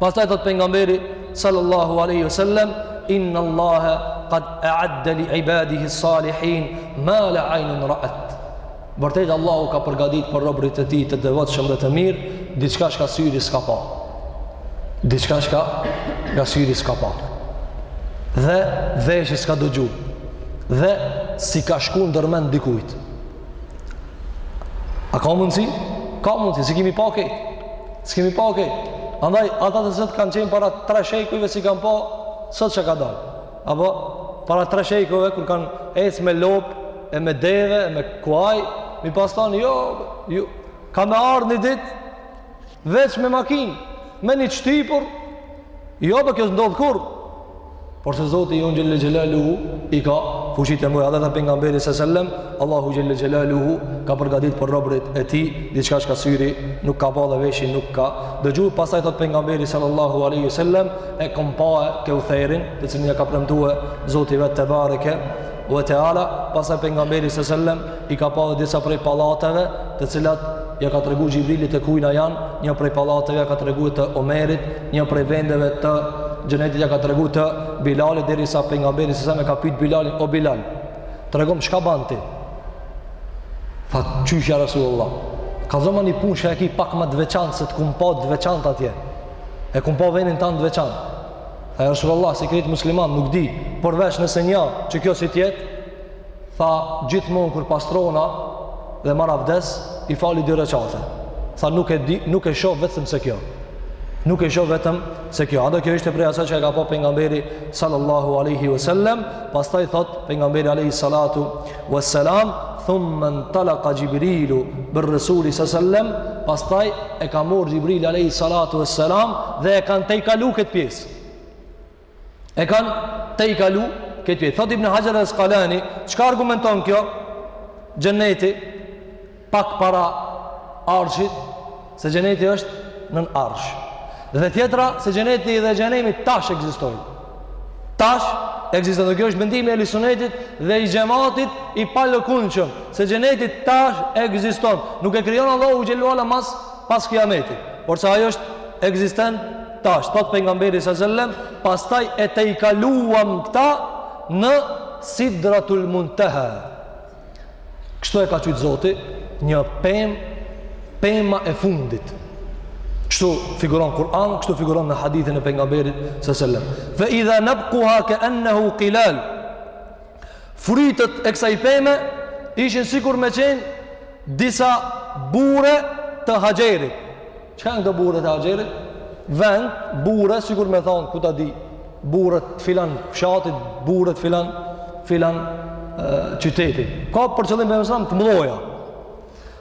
Pastaj thotë pejgamberi sallallahu alaihi wasallam inna allaha qad a'adda li ibadihi salihin ma la aynun ra'at. Vërtet Allahu ka përgatitur për robërit e tij të devotshëm dhe të mirë diçka që syri s'ka pa. Diçka që nga syri s'ka pa. Dhe veshi s'ka dëgju. Dhe s'i ka shku ndër mend dikujt. A ka mundësi? Ka mundësi, s'i kimi pa S'kemi pa okej. Andaj, ata të cilët kanë qenë para tre shekujve s'i kanë pa, sot çka ka dalë. Apo, para tre shekujve, kur kanë ecë me lopë, e me deve, e me kuaj, m'i pas thanë, jo, ju, ka me ardhë një ditë, veç me makinë, me një qëtipur, Jo, për po kjo s'ndodh kurrë, porse Zoti ynë xhele xhelaluhu, i ka fuqitë e mëdha, edhe tha pejgamberi se sellem, Allahu xhele xhelaluhu, ka përgadit për robërit e tij, diçka çka syri nuk ka pa dhe veshi nuk ka dëgju, pastaj thotë pejgamberi sallallahu alejhi sellem, e kom pa Keutherin, të cilin ja ka premtue Zoti vetë tebareke ue teala, pastaj pejgamberi se sellem, i ka pa dhe disa prej pallateve të cilat ja ka tregu Xhibrili të kujna janë, një prej pallateve ja ka tregu të Omerit, një prej vendeve të xhenetit ja ka tregu të Bilalit, derisa pejgamberi se sellem e ka pyt Bilalin, o Bilal, tregom çka ban ti? Tha, qysh ja Rasulullah, kallzoma një punë që e ki pak më të veçantë, se të kom pa të veçantë atje, e kom pa venin tand të veçantë. Tha, Rasulullah, si krejt muslimanët, nuk di, përveç nëse nja, që kjo si t'jetë, tha gjithmonë kur pastrona dhe marr abdes, i fali dy reqate. Tha nuk e di, nuk e shoh vetëm se kjo. Nuk e shoh vetëm se kjo. Andaj kjo ishte prej asaj që e ka pa pejgamberi sallallahu alejhi ve sellem, pastaj thotë pejgamberi alejhi salatu ve selam, thumme intalaka Xhibrilu birresuli se sellem, pastaj e ka marrë Xhibrili alejhi salatu ve selam dhe e kanë tejkalu këtë pjesë. e kanë tejkalu këtë pjesë. Thot Ibn Hajar el Askalani, çka argumenton kjo? Xheneti, pak para arshit, se xheneti është nën arsh. Dhe tjetra, se xheneti dhe xhehenemi tash ekzistojnë. Tash ekzistojnë. Dhe kjo është mendimi i ehli sunetit dhe i xhematit i palëkundshëm. Se xheneti tash ekziston. Nuk e krijon Allahu xhel-le ue ala mas pas kijametit, por se ajo është ekzistent tash, thot pejgamberi sa selam, pastaj e tejkaluam këta në Sidratul Muntaha. Kështu e ka qujt Zoti, një pemë, pema e fundit. Kështu figuron n'Kur'an, kështu figuron në hadithin e pejgamberit sa selam. Fa idha nabquha ka'annahu qilal. Frytet e kësaj peme ishin sikur me qenë disa bure të Haxherit. Çka janë këto bure të Haxherit? Vend, bure, sikur me thonë, ku ta di, burët filan fshatit, burët filan, filan e, qytetit. Ka për qëllim pemë sa të mdhaja.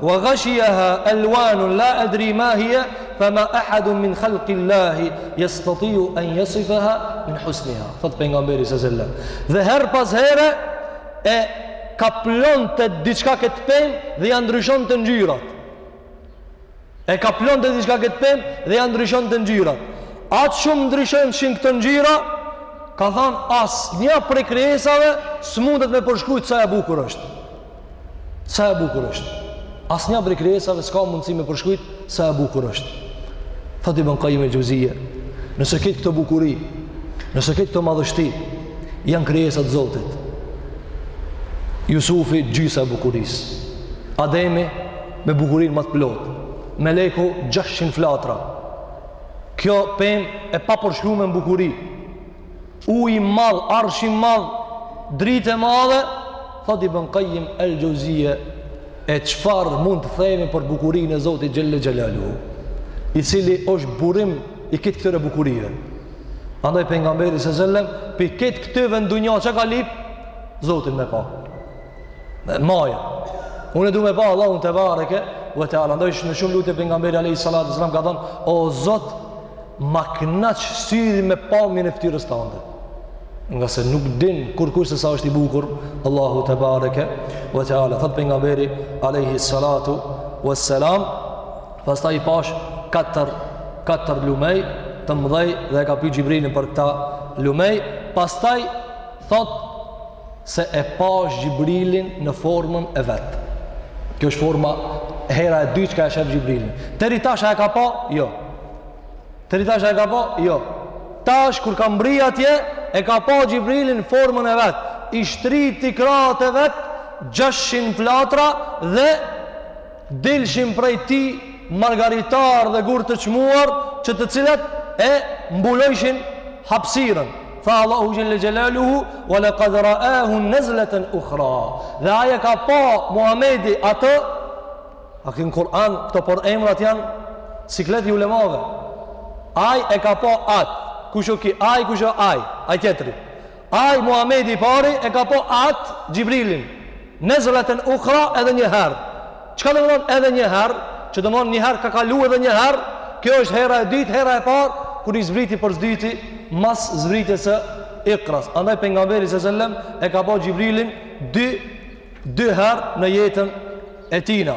Wa ghashiyaha alwanun la adri ma hiya fama ahadun min khalqi llahi yastati'u an yasifaha min husniha. Thot pejgamberi sa selam. Dhe her pas here e kaplonte diçka këtë pemë dhe ja ndryshonte ngjyrat. E kaplonte diçka këtë pemë dhe ja ndryshonte ngjyrat. Aq shumë ndryshojshin këto ngjyra, ka thënë asnjë prej krijesave s'mundet me përshkruajt sa e bukur është. Sa e bukur është. Asnjë prej krijesave s'ka mundësi me përshkujt sa e bukur është. Thot Ibn Kajim el-Xheuzije. Nëse këtë këtë bukuri, nëse këtë këto madhështi, janë krijesa të Zotit. Jusufi gjysa e bukurisë. Ademi me bukurinë më të plotë. Meleku 600 flatra. Kjo pemë e papërshkrume në bukuri. Ujë i madh, arshi i madh, dritë e madhe, thotë Ibn Qayyim el-Juzije, e çfarë mund të themi për bukurinë e Zotit Xhel-le Xhelaluhu, i cili është burim i këtë këtyre bukurive. Andaj pejgamberi sa selam, prej këtë këtyve në dunja, çka ka lyp? Zotin me pa. Dhe maja. Unë e du me pa Allahun tebareke ve teala. Andaj në shumë lutje pejgamberi a.s. ka thonë, o Zot, ma knaq syri me pamjen e ftyrës tande nga se nuk din kurkush se sa është i bukur Allahu tebareke ve teala thot pejgamberi alayhi salatu wassalam pastaj i pash katër katër lumej të mëdhej dhe e ka pyet Xhibrilin për këta lumej pastaj thot se e pa Xhibrilin në formën e vet. Kjo është forma e hera e dytë që e shef Xhibrilin. Teri tash a e ka pa? Jo. Teri tash a e ka pa? Jo. Tash kur ka mbri atje, e ka pa Xhibrilin n'formën e vet. I shtriti krahët e vet 600 flatra dhe Dilshin prej tij margaritarë dhe gurë të çmuar, që të cilët e mbulojshin hapësirën. Tha Allahu xhelle xhelaluhu: "Wa laqad ra'ahu nazlatan ukhra." Dhe ai e ka pa Muhamedi atë A kënë Kur'an, këto përemrat janë siklet i ulemave. Ai e ka pa atë, kush o ki, ai kush o ai, ai tjetri. Ai, Muhamedi i pari, e ka pa atë, Xhibrilin, nezleten ukhra, edhe një herë. Çka domethonë edhe një herë? Që domethonë një herë ka kalu edhe një herë, kjo është hera e dytë, hera e parë kur i zbriti për zdyti mas zbritjes së Iqras. Andaj pejgamberi sallallahu alajhi wasallam e ka pa Xhibrilin dy dy herë në jetën e tina.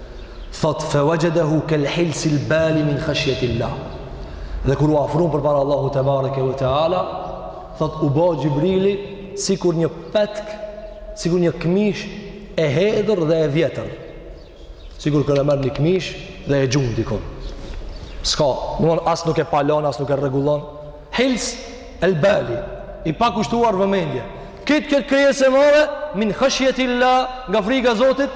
thot fa wajadahu kal hils al bali min khashyat Allah. Dhe kur u afrun përpara Allahut tebareke ve teala, thot u bë Xhibrili sikur një petk, sikur një këmish e hedhur dhe e vjetër. Sikur kur e merr një këmish dhe e gjun dikun. S'ka, domethonë as nuk e palon, as nuk e rregullon. Hils al bali i pakushtuar vëmendje. Këtë këtë krijesë e madhe min khashyat Allah nga frika e Zotit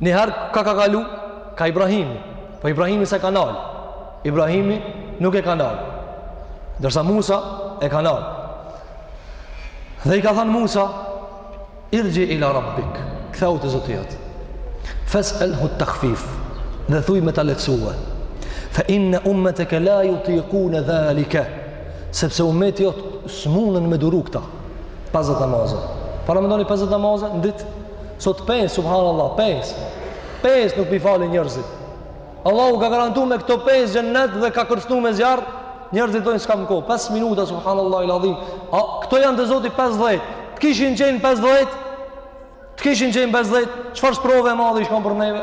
Njëherë ka ka kalu? Ka Ibrahimi. Po Ibrahimi s'e ka nalë. Ibrahimi nuk e ka nalë. Ndërsa Musa e ka nalë. Dhe i ka thënë Musa, irgji ila rabbik, ktheu te Zoti jot. Fes'elhu ttekhfif, dhe thuj me t'lehtësue. Fe inne ummeteke la jutikune dhalike, sepse ummeti jot s'munen me duru këta. 50 namazë. Paramendoni 50 namazë, në ditë, Sot pesë, subhanallah, pesë. Pesë nuk pi falin njerëzit. Allahu ka garantu me këto pesë xhennet dhe ka kërcnu me zjarr. Njerëzit thojnë s'kam kohë. 5 minuta subhanallahu eladhim. A këto janë te Zoti 50? Të kishin qenë 50? Të kishin qenë 50? Çfarë sprove e madhe ish kon për neve?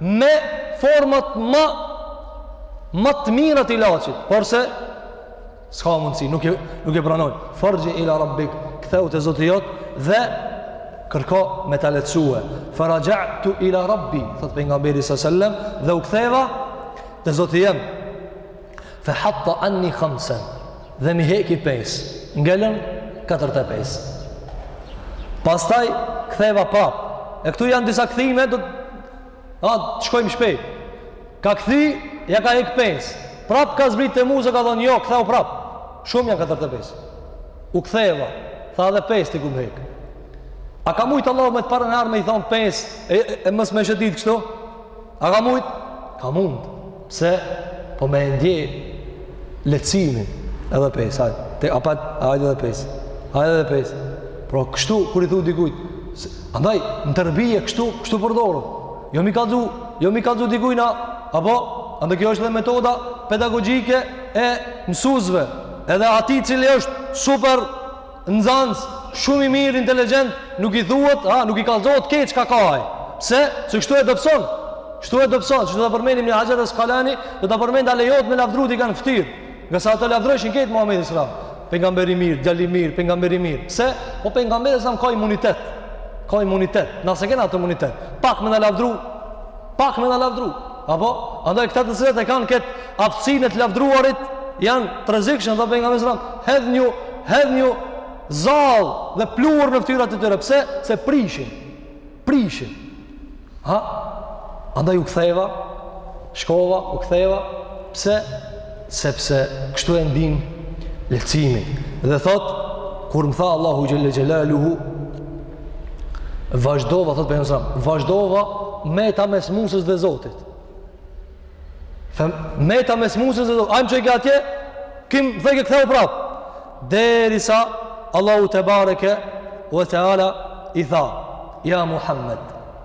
me format ma ma të mira të ilaçit, porse s'ka mundësi, nuk e nuk e pranoj. Farji ila rabbik, ktheu te Zoti jot dhe kërko me ta lehtësue. Faraja'tu ila rabbi, thot pejgamberi sallallahu alajhi wasallam, dhe u ktheva te Zoti jem. Fe hatta anni khamsen dhe m'i heki pesë ngelën 45 Pastaj u ktheva prap E këtu janë disa kthime do ta, të shkojmë shpejt Ka kthy, ja ka hek pesë Prap ka zbrit te Musa ka thonë jo, ktheu prap Shumë janë 45 U ktheva Tha edhe pesë t'i kum hek A ka mujtë Allahu me të parën herë me i thonë pesë E, e, e mos me shëtit kështu A ka mujt? Ka mund. Pse? Po me e ndje lehtësimin edhe pesë. Hajde, te, a po, hajde edhe pesë. Hajde edhe pesë. Pra, kështu, kur i thu dikujt, andaj, në terbije, kështu, kështu përdore. Jo me i kallzu, jo me i kallzu dikujna, apo, andaj kjo është edhe metoda pedagogjike e mësuesve. Edhe atij i cili është super Nxans, shumë i mirë, inteligjent, nuk i thuhet, ha, nuk i kallëzohet krejt çka ka ai. Pse? Se kështu e dobëson. Kështu e dobëson, siç do ta përmendim Ibn Hajar al-Asqalani, do ta përmend a lejohet me lavdru dikan në ftyrë. Ngase ato lavdrojshin krejt Muhamedin sallallahu alaihi wasallam. Pejgamber i mirë, djalë i mirë, pejgamber i mirë. Pse? Po pejgamberi a.s. ka imunitet. Ka imunitet. Na s'e kena atë imunitet. Pak me na lavdru, pak me na lavdru. Apo, andaj këta të cilët e kanë këtë aftësinë e të lavdruarit, janë të rrezikshëm, tha pejgamberi sallallahu alajhi wasallam, hedhnju, hedhnju zall dhe pluhur në fytyrat e tyre, pse? Se prishin. Prishin. Ha? Andaj u ktheva, shkova, u ktheva, pse? Sepse kështu e ndin lehtësimin. Dhe thotë kur më tha Allahu xhelle xhelaluhu vazhdova thotë pejgamberi a.s. vazhdova meta mes Musës dhe Zotit Fe, meta mes Musës dhe Zotit ai më çojke atje ky më thojke ktheu prap derisa Allahu tebareke ue teala i tha ja Muhammed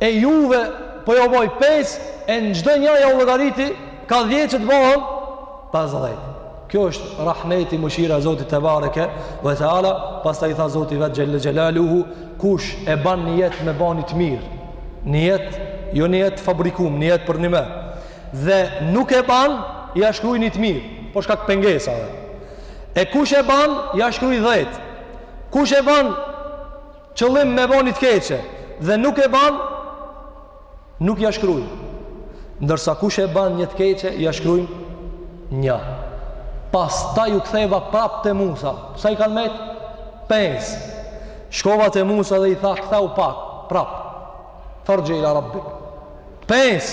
e juve po ju boj 5 e në çdo nja jau llogariti ka 10 që të bohën 50 kjo është rahmeti mëshira Zotit tebareke ue teala pastaj i tha Zoti vetë xhelle xhelaluhu kush e ban nijet me ba ni të mirë nijet jo nijet fabrikum nijet përnime dhe nuk e ban ja shkruj një të mirë për shkak të pengesave e kush e ban ja shkruj dhetë kush e ban qëllim me ba ni të keqe dhe nuk e ban nuk ja shkruaj ndërsa kush e ban një të keqe ja shkruaj një pastaj u ktheva prap te Musa sa i kanë met 5 shkova te Musa dhe i tha ktheu pak prap ferxhi' ila rabbik 5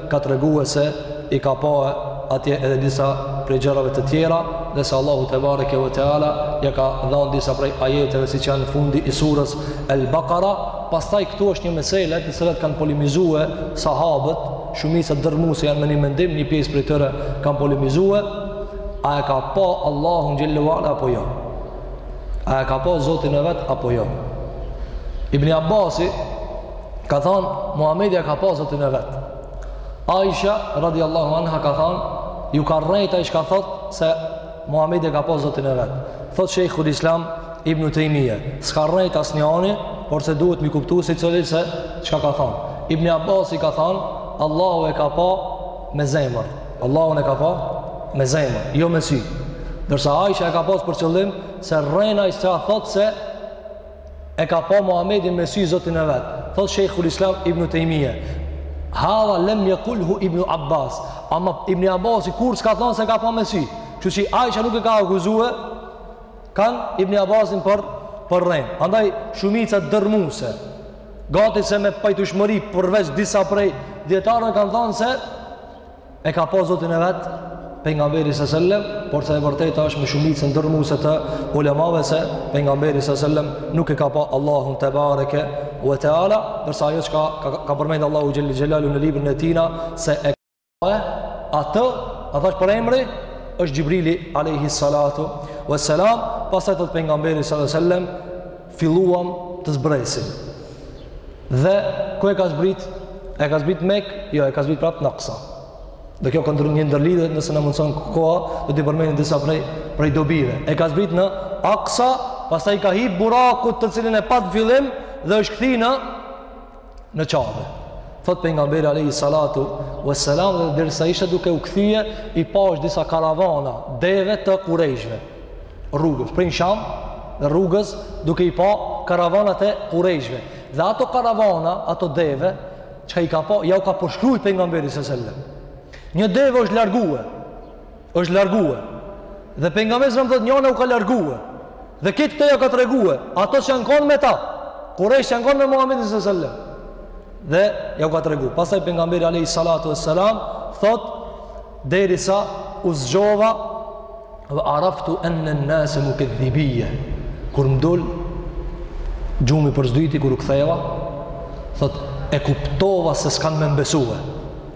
ka tregue se i ka pa atje edhe disa prej gjërave të tjera dhe se Allahu tebareke ve teala ja ka dhanë disa prej ajeteve siç janë fundi i surës El Bakara pastaj këtu është një mesele në të cilën kanë polimizue sahabët shumica dërrmuse janë me një mendim një pjesë prej tyre kanë polimizue a e ka pa Allahun xhel-le ve ala apo jo a e ka pa zotin e vet apo jo Ibni Abasi Ka thonë, Muhamedi e ka pa zotin e vet. Aisha, radiallahu anha, ka thonë, ju ka rrejt ai çka thotë se Muhamedi e ka pa zotin e vet. Thotë Shejhul Islam, Ibn Tejmije, s'ka rrejt asnjani, porse duhet me i kuptu secilin se çka ka thonë. Ibn Abbasi ka thonë, Allahun e ka pa me zemër. Allahun e ka pa me zemër, jo me sy. Ndërsa Aisha e ka pas për qëllim se rren ai çka thotë se e ka pa Muhammedin me sy zotin e vet. Thotë Shejhul Islam ibn Tejmije, Hadha lem jekulhu ibn Abbas, ama ibn Abbasi kurrë s'ka thonë se e ka pa me sy. Kështu që Aisha nuk e ka akuzue, kanë ibn Abbasin për, për rrenë. Andaj shumica dërrmuse, gati se me pajtushmëri përveç disa prej dijetarëve kanë thonë se E ka pa zotin e vet, pejgamberi salallahu alejhi ve sellem, por se e vërteta është me shumicën dërrmuse të ulemave se pejgamberi salallahu alejhi ve sellem nuk e ka pa Allahun tebareke ve teala, ndërsa ajo që ka, ka, ka përmend Allahu xhel-le xhelaluhu në librin e tina se e ka pa atë, asht për emri, është Xhibrili alejhi salatu ve selam, pastaj thotë pejgamberi salallahu alejhi ve sellem, filluam të zbresim. Dhe ku e ka zbrit? E ka zbrit Mek? Jo, e ka zbrit prapë në Aksa. Dhe kjo ka ndër një ndërlidhje, nëse na mundëson koha, do t'i përmendim disa prej, prej dobive. E ka zbrit në Aksa, pastaj i ka hip burakut të cilin e pat fillim, dhe është kthy në, në Qabe. Thot pejgamberi alejhi salatu ve selam dhe derisa isha duke u kthye i pash disa karavana deve të kurejshve rrugës për në Sham dhe rrugës duke i pa karavanat e kurejshve dhe ato karavana, ato deve çka i ka pa, ja u ka përshkrujt pejgamberi salallahu alejhi ve sellem një deve është largue është largue dhe pejgamberi sa më thotë njëna u ka largue dhe këtë këto ja ka tregue ata që janë kanë me ta kurejsh që janë kanë me Muhamedin salallahu alejhi ve sellem dhe ja u ka tregu pastaj pejgamberi alejhi salatu ve selam thot derisa u zgjova ve araftu enne en-nase mukedhibije kur më dol gjumi për së dyti kur u ktheva thot e kuptova se s'kan me m'besue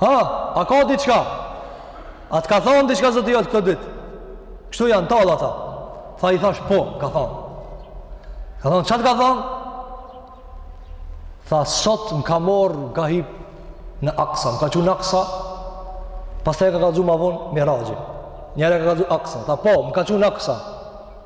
Ha, a ka diçka? A të ka thonë diçka zoti jot këtë ditë? Kështu janë tallë ata. Tha i thash po, ka thonë. Ka thonë ça t'ka thonë? Tha sot më ka marr, m'ka hip në Aksa, më ka çu n'Aksa. Pastaj ka kallzu më vonë Miraxhin. Njëherë ka kallzu Aksa, tha po, më ka çu n'Aksa.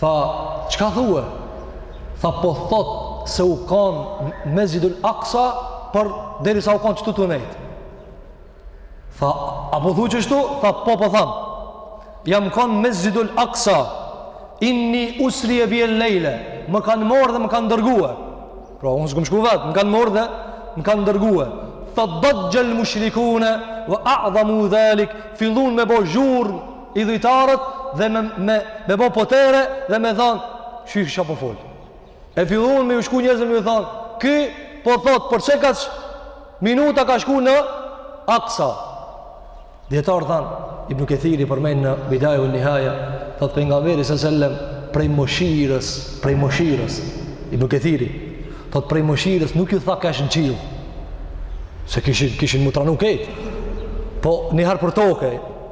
Tha, çka thue? Tha, po thot se u kanë Mesxhidul Aksa, përderisa u kanë qëtu tu nejtë. Tha, a po thu qështu? Tha, po po tham. Jam kanë Mesxhidul Aksa, inni usrije bi lejle, më kanë morë dhe më kanë dërgue. Pra, unë s'kom shku vetë, më kanë morë dhe më kanë dërgue. Fe daxhxhel mushrikune, ve a'dhamu dhalik, fillun me bo zhurë, idhujtarët dhe me, me, me bo potere dhe me thonë, shih ça po fol. E fillun me ju shku njerzve me ju thonë, ky po thotë, për qekaq minuta ka shku në aksa. Dijetarët thanë, Ibnu Kethiri përmend në Bidaja uen Nihaja, thotë Pejgamberi sa sellem, prej mëshirës, prej mëshirës, Ibnu Kethiri, thotë prej mëshirës, nuk ju tha kesh në qiell, se kishin, kishin m'u tranu krejt, po njëherë për tokë,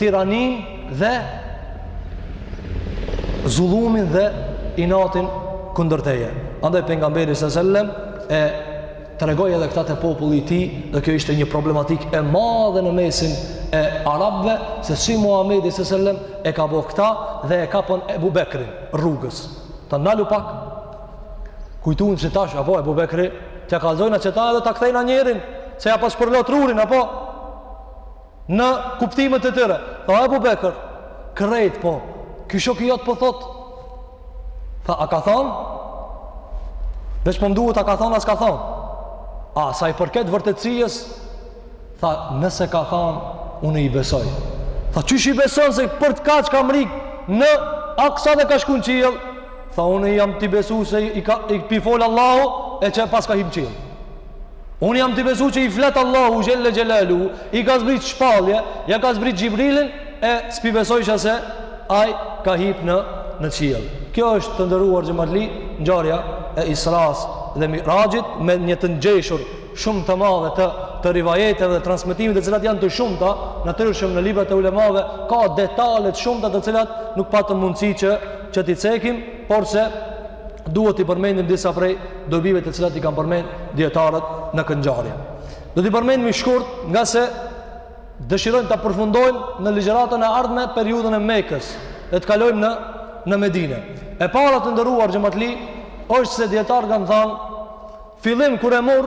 tiraninë dhe zullumin dhe inatin kundër teje. Andaj pejgamberi sa selam e tregoi edhe këta te populli i tij dhe kjo ishte një problematikë e madhe në mesin e arabëve se si Muhamedi sa selam e ka bo këta dhe e kapon Ebu Bekrin rrugës. Tha ndalu pak. Kujtuan se tash apo Ebu Bekrit t'ia kallzojna qeta edhe ta kthejna njerin se ja pas shpërla trurin apo në kuptimet e tyre. Tha Abu Bekr, krejt po. Ky shoki jot po thot. Tha a ka thon? Veç po m'duhet a ka thon a s'ka thon. A sa i përket vërtetësisë? Tha nëse ka thon, unë i besoj. Tha qysh i beson se për qekaq ka mrri në Aksa dhe ka shku në qiell? Tha unë jam t'i besu se i ka i p'i fol Allahu e çe pas ka hip n'qiell. Unë jam t'i besu që i flet Allahu xhel-le xhelaluhu, i ka zbrit shpallje, ja ka zbrit Xhibrilin, e s'p'i besojsha se ai ka hip në, në qiell. Kjo është të nderuar xhematli, ngjarja e Israsë dhe Miraxhit, me një të ngjeshur shumë të madhe të, të rivajeteve dhe transmitimit të cilat janë të shumta, natyrshëm në librat e ulemave, ka detale të shumta të cilat nuk patëm mundësi që, që t'i cekim, porse duhet t'i përmendim disa prej dobive të cilat i kanë përmend dijetarët në këtë ngjarje. Do t'i përmendimi shkurt ngase dëshirojmë ta përfundojmë në ligjëratën e ardhme periudhën e Mekës dhe të kalojmë në në Medinë. E para të nderuar xhematli është se dijetarët kanë thanë Fillim kur e mor,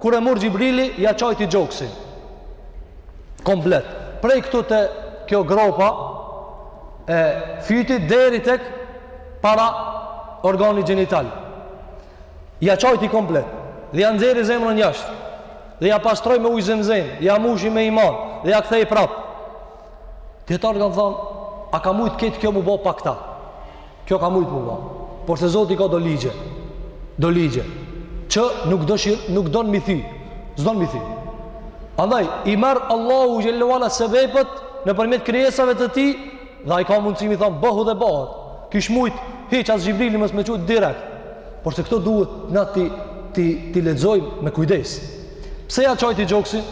kur e mor Xhibrili, ja çajti gjoksin. Komplet. Prej këtu te kjo gropa e fytit deri tek para organi gjenital. Ja çajti komplet. Dhe ja nxjerri zemrën jashtë. Dhe ja pastroi me ujë zemzem, ja mbushi me iman, dhe ja kthej prap. Dijetarët kanë thanë, a ka mujtë këtë kjo mu bo pa këta? Kjo ka mujtë mu bo. Porse Zoti ka do ligje. Do ligje. Që nuk do, shir, nuk don m'i thy. S'don m'i thy. Andaj, i merr Allahu xhelle ve ala sebepet nëpërmjet krijesave të tij dhe ai ka mundësi m'i thanë, bohu dhe bohet. Kish mujtë, hiç as Xhibrilin mos me çu direkt. Porse këto duhet na t'i, t'i, t'i lexojmë me kujdes. Pse ja çajti gjoksin?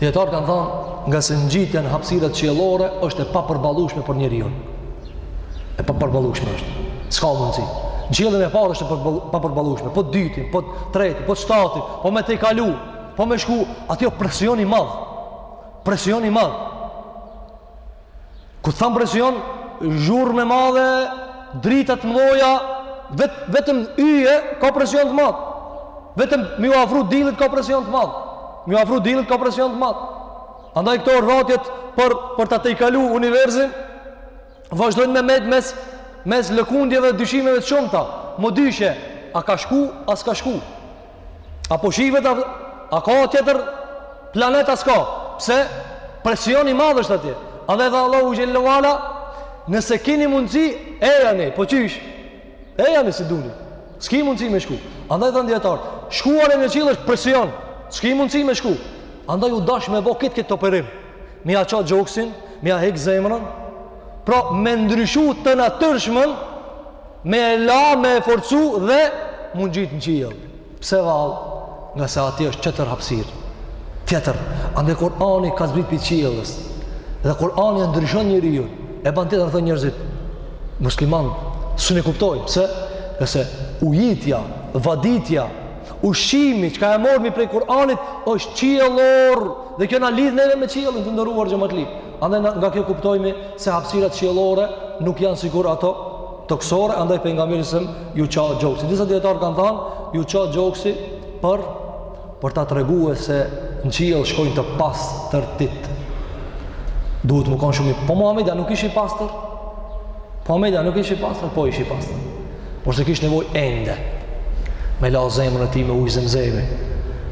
Dijetarët kanë thanë, ngase ngjitja në hapsirat qiellore, është e papërballushme për njeriun. E papërballushme është. S'ka mundësi. Në qiellin e parë është e papërballushme. Po dytin, po tretin, po shtatin, po me tejkalu, po me shku. Aty o presioni i madh. Presioni i madh. Kur tham presion, zhurmë e madhe, drita t'mdhoja, vet, vetëm yje ka presion të madh. Vetëm m'ju afru dillit ka presion të madh. M'ju afru dillit ka presion të madh. Andaj këto rrahjet për, për ta tejkalu universin, vazhdojnë me mbet mes, mes lëkundjeve dhe dyshimeve të shumta. Madje edhe, a ka shku, a s'ka shku. A po shihet a, a ka tjetër planet a s'ka. Pse? Presioni i madh është atje. Andaj tha Allahu xhelle ve ala, nëse keni mundësi, ejani, po qysh. Ejani si duni. S'ki mundësi me shku. Andaj thanë dijetarët, shkuarja në qiell është presion. S'ki mundësi me shku. Andaj u dash me bo ket, këtë operim. m'ia ça gjoksin, m'ia hek zemrën, pra me ndryshu të natyrshmen, me e la, me e forcu dhe m'u ngjit në qiell. Pse vallë? Ngase aty është tjetër hapsirë. Tjetër, andaj Kurani ka zbrit pi qiellës, dhe Kurani e ndryshon njeriun, e ban tjetër të njerëzit, muslimanë, s'e kuptojnë, pse? Ngase ujitja, vaditja, Ushqimi çka e morrmi prej Kur'anit është qiellor dhe kjo na lidh neve me qiellin të nderuar xhamatli. Andaj nga kjo kuptojmë se hapësirat qiellore nuk janë sikur ato toksore, andaj pejgamberit a.s ju ça gjoksi. Disa dijetarë kanë thënë ju ça gjoksi për për ta treguar se në qiell shkojnë të pastërtit. Duhet m'u kanë shumë, po Muhamedi nuk ishi pastër. Po Muhamedi nuk ishi pastër, po ishi pastër. porse kish nevojë ende me la zemrën e tij me ujë zemzemi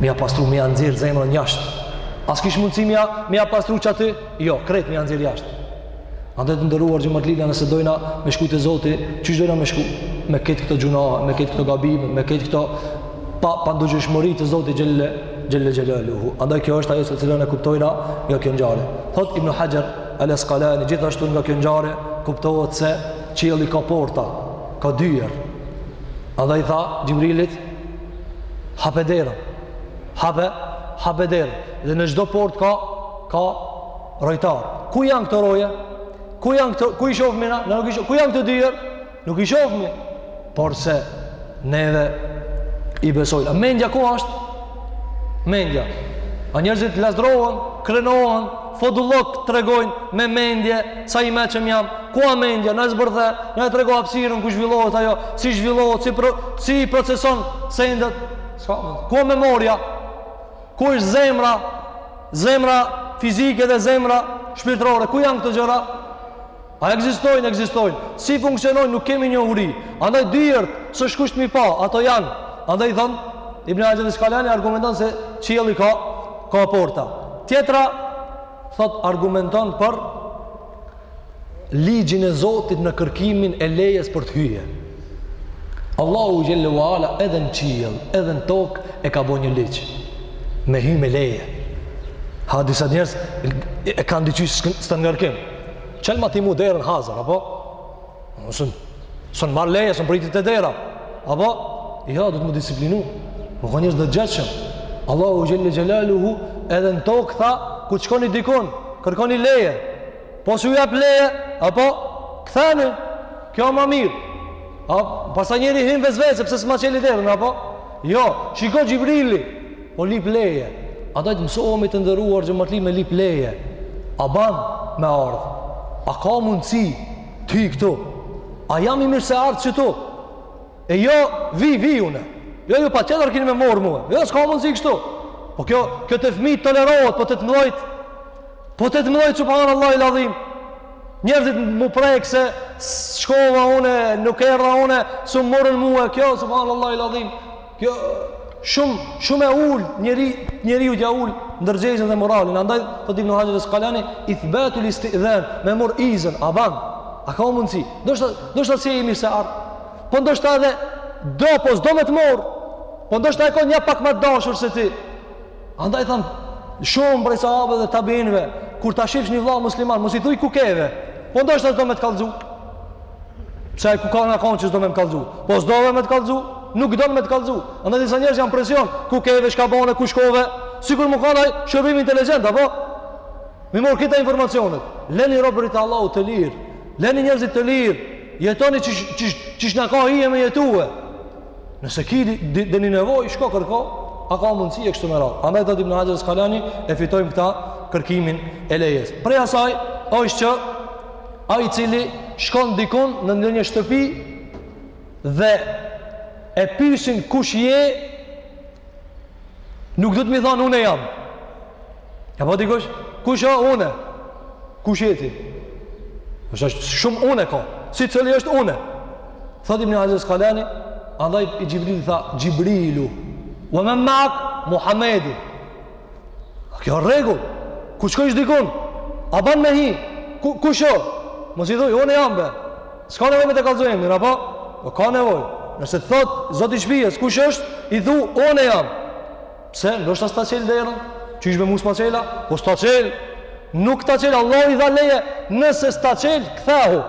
me ja pastru, me ja nxjerr zemrën jashtë a s'kish mundësi me ja, me ja pastru qaty jo, krejt me ja nxjerr jashtë andaj të nderuar xhematli, na nëse dojna me shku te Zoti qysh dojna me shku me krejt këto gjynahe, me krejt këto gabime, me krejt këto pa, pandëgjueshmëri të Zotit xhel-le xhelaluhu andaj kjo është ajo të cilën e kuptojna nga kjo ngjarje thotë Ibn Haxher el-Askalani gjithashtu nga kjo ngjarje kuptohet se Qielli ka porta, ka dyer. Andaj tha Xhibrilit, hape derën. Hape, hape derën. Dhe në çdo portë ka ka rojtar. Ku janë këto roje? Ku janë këto? Ku i shohmi na? Na nuk i shohmi. Ku janë këto dyer? Nuk i shohmi. porse neve i besojna. Mendja ku është? Mendja. A njerëzit lazdrohen, krenohen, fodullëk tregojnë me mendje, sa i mençëm jam, ku a mendja, na e zbërthe, na e trego hapsirën, ku zhvillohet ajo, si zhvillohet, si, pro, si i proceson sendet, s'ka mund. Ku a memoria, ku është zemra, zemra fizike dhe zemra shpirtërore, ku janë këto gjëra? A ekzistojnë, ekzistojnë. Si funksionojnë, nuk kemi njohuri. Andaj dyert, s'është kusht me i pa, ato janë. Andaj thonë, Ibn Haxher el-Askalani argumenton se qielli ka, ka porta. Tjetra, thotë argumenton për ligjin e Zotit në kërkimin e lejes për të hyrë. Allahu xhel-le ue ala edhe në qiell, edhe në tokë e ka bo një ligj. Me hy me leje. Ha disa njerëz e kanë diqysh stërngarkim. Çelma ti mu derën hazër, apo? S'un, s'un marr leje, s'un pritet te dera. Apo? Jo, duhet m'u disiplinu. Me kan njerëz të ndërgjegjshëm. Allahu xhel-le xhelaluhu, edhe në tokë tha, kur të shkoni dikun, kërkoni leje. Po s'ju jep leje, apo? Kthehuni, kjo ma mirë. Apo? Pastaj njeri hin n'vesvese, pse s'ma çeli derën, apo? Jo, shiko Xhibrili, Po lyp leje, andaj të mësohemi të nderuar xhematli me lyp leje, a ban me ardhë, a ka mundësi ty këtu, a jam i mirë se ardhë qëtu, e jo vi, vi une, jo ju patjetër kini me m'morr mue, jo s'ka mundësi kështu, po kjo, kjo te fmijë tolerohet, po te të mdhojt, po te të mdhojt, subhanallahil adhim, njerëzit m'u prek se shkova une, nuk erdha une, s'më morën mue, kjo, subhanallahil adhim, Kjo shumë shumë e ul njeri, njeriut ja ul ndërgjegjen dhe moralin. Andaj thotë Ibn Haxher el-Askalani ithbatul isti'dhan me mor izën a ban. A ka mundsi? Ndoshta s'je i mirë se ardh. Po ndoshta edhe do po s'do me të mor. Po ndoshta e ka nja pak ma të dashur se ti. Andaj thon shumë prej sahabëve dhe tabiinëve kur ta shihsh një vëlla musliman mos i thuj ku keve. Po ndoshta s'do me të kallzu. Pse ai ku ka nga kanë që s'do me më kallzu? Po s'do be me të kallzu? Nuk don me të kallzu. Andaj disa njerëz janë presion, ku keve, çka bane, ku shkove? Sikur mu kanë ai shërbim inteligjent, apo? Me i marrë këta informacionet. Leni robërit e Allahut të lirë. Leni njerëzit të lirë. Jetoni qysh, qysh, qysh, qysh na ka hije me jetue. Nëse ki ndonji nevojë, shko kërko, a ka mundësi e kështu me radhë. Andaj thotë Ibn Haxher Askalani, e fitojmë këta kërkimin e lejes. Prej asaj, është që ai i cili shkon dikun në ndonjë shtëpi dhe e pyesin kush je nuk duhet me i thanë unë jam ja bon dikush kush është unë kush je ti është është shumë unë ka secili është unë thotë Ibn Haxher Askalani andaj Xhibrili tha Xhibrilu ue men meak Muhammedi A kjo rregull? Kur shkojsh dikun? A ban me hi? Kush o? Mos i thuj, unë jam be. S'ka nevojë me të kallzu emrin, apo? Po ka nevojë. Nëse të thot zoti i shtëpisë, kush është? I thu, unë jam. Pse? Ndoshta s'ta çel derën? Qysh be mos ma çel a? Po s'ta çel. Nuk ta çel Allahu i dha leje, nëse s'ta çel, kthehu.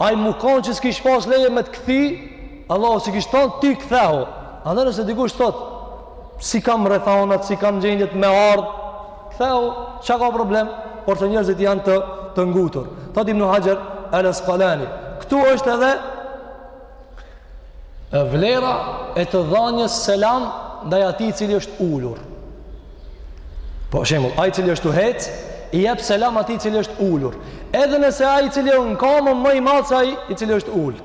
Ai mu kon që s'kish pas leje me të kthi, Allahu s'kish thon ti kthehu. Andaj nëse dikush thot, s'i kam rrethanat, s'i kam gjendjet me ardh, kthehu, çka ka problem, por se njerëzit janë të të ngutur. Thotë Ibn Haxher el-Askalani, këtu është edhe vlera e të dhanies selam ndaj atij i cili është ulur. Po shembull, ai i cili është tu hec, i jep selam atij i cili është ulur. Edhe nëse ai i cili është në kamë më i madh se ai i cili është ulur.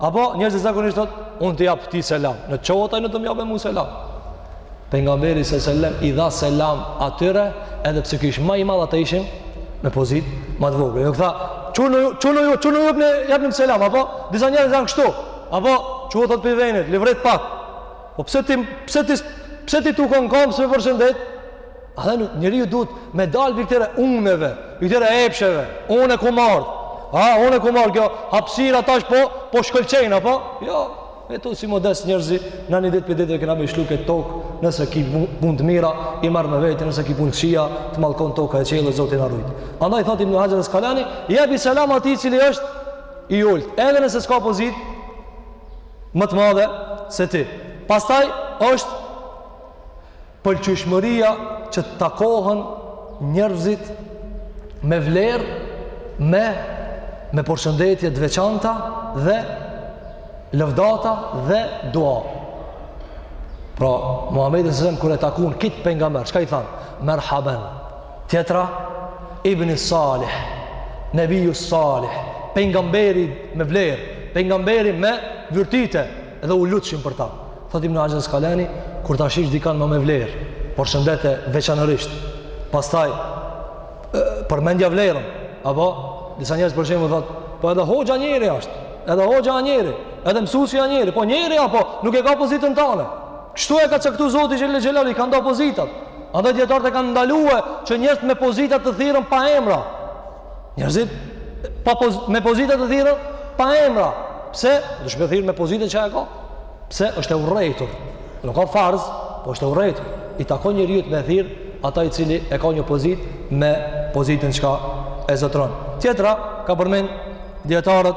Apo njerëzit zakonisht thot, unë t'i jap atij selam. Në çohet ai në të më japë mu selam. Pejgamberi alejhi selam i dha selam atyre, edhe pse kish më i madh ata ishin në pozitë më të vogël. Jo tha, çonu çonu ju çonu ju më japni selam, apo disa njerëz janë kështu. Apo çou thot pi venit, livrit pak. Po pse ti pse ti pse ti tu kon n'kom s'më përshëndet? A dhe njeriu duhet me dalë pi këtyre uneve, pi këtyre epsheve, unë e kum ardh, a, unë e kum ardh, kjo, hapsira tash po, po shkëlqen, apo? Jo, jeto si modest njërzi, na një ditë pi ditëve kena me e lshu këtë tokë, nëse ki punë të mira, i marrë me vete, nëse ki punë të kqija, të mallkon toka e qielli, Zoti na rujtë. Andaj thotë Ibn Haxher Askalani, jepi selam atij i cili është i ulët, edhe nëse s'ka pozitë më të madhe se ti. Pastaj është Pëlqyeshmëria që të takohen njerëzit me vlerë, me me përshëndetje të veçanta dhe lëvdata dhe dua. Pra, Muhamedi alejhi selam kur e takun kit pejgamber, çka i than? Merhaben. Tjetra ibni salih, nebiju salih, pejgamberi me vlerë, pejgamberi me virtyte, Edhe u lutshim për ta. Thotë Ibn Haxher Askalani, kur ta shish dikan ma me vlerë, përshëndete veçanërisht. Pastaj përmendja vlerën, apo disa njerëz për shembull thotë, po edhe hoxha njeri është, edhe hoxha a njeri, edhe mësuesi a njeri, po njeri apo nuk e ka pozitën tane. Kështu e ka caktu Zoti xhele xhelal i ka da pozitat. Andaj dietarët e kanë ndalue që njerëz me pozita të thirren pa emra. Njerëzit pa poz, me pozita të thirren pa emra. Pse? Duhesh me thirr me pozitën çka e ka. Pse është e urrejtur? Nuk a farz, po është e urrejtur. I takon njeriut me thirr ata i cili e ka një pozit me pozitën çka e zotron. Tjetra ka përmend dietarët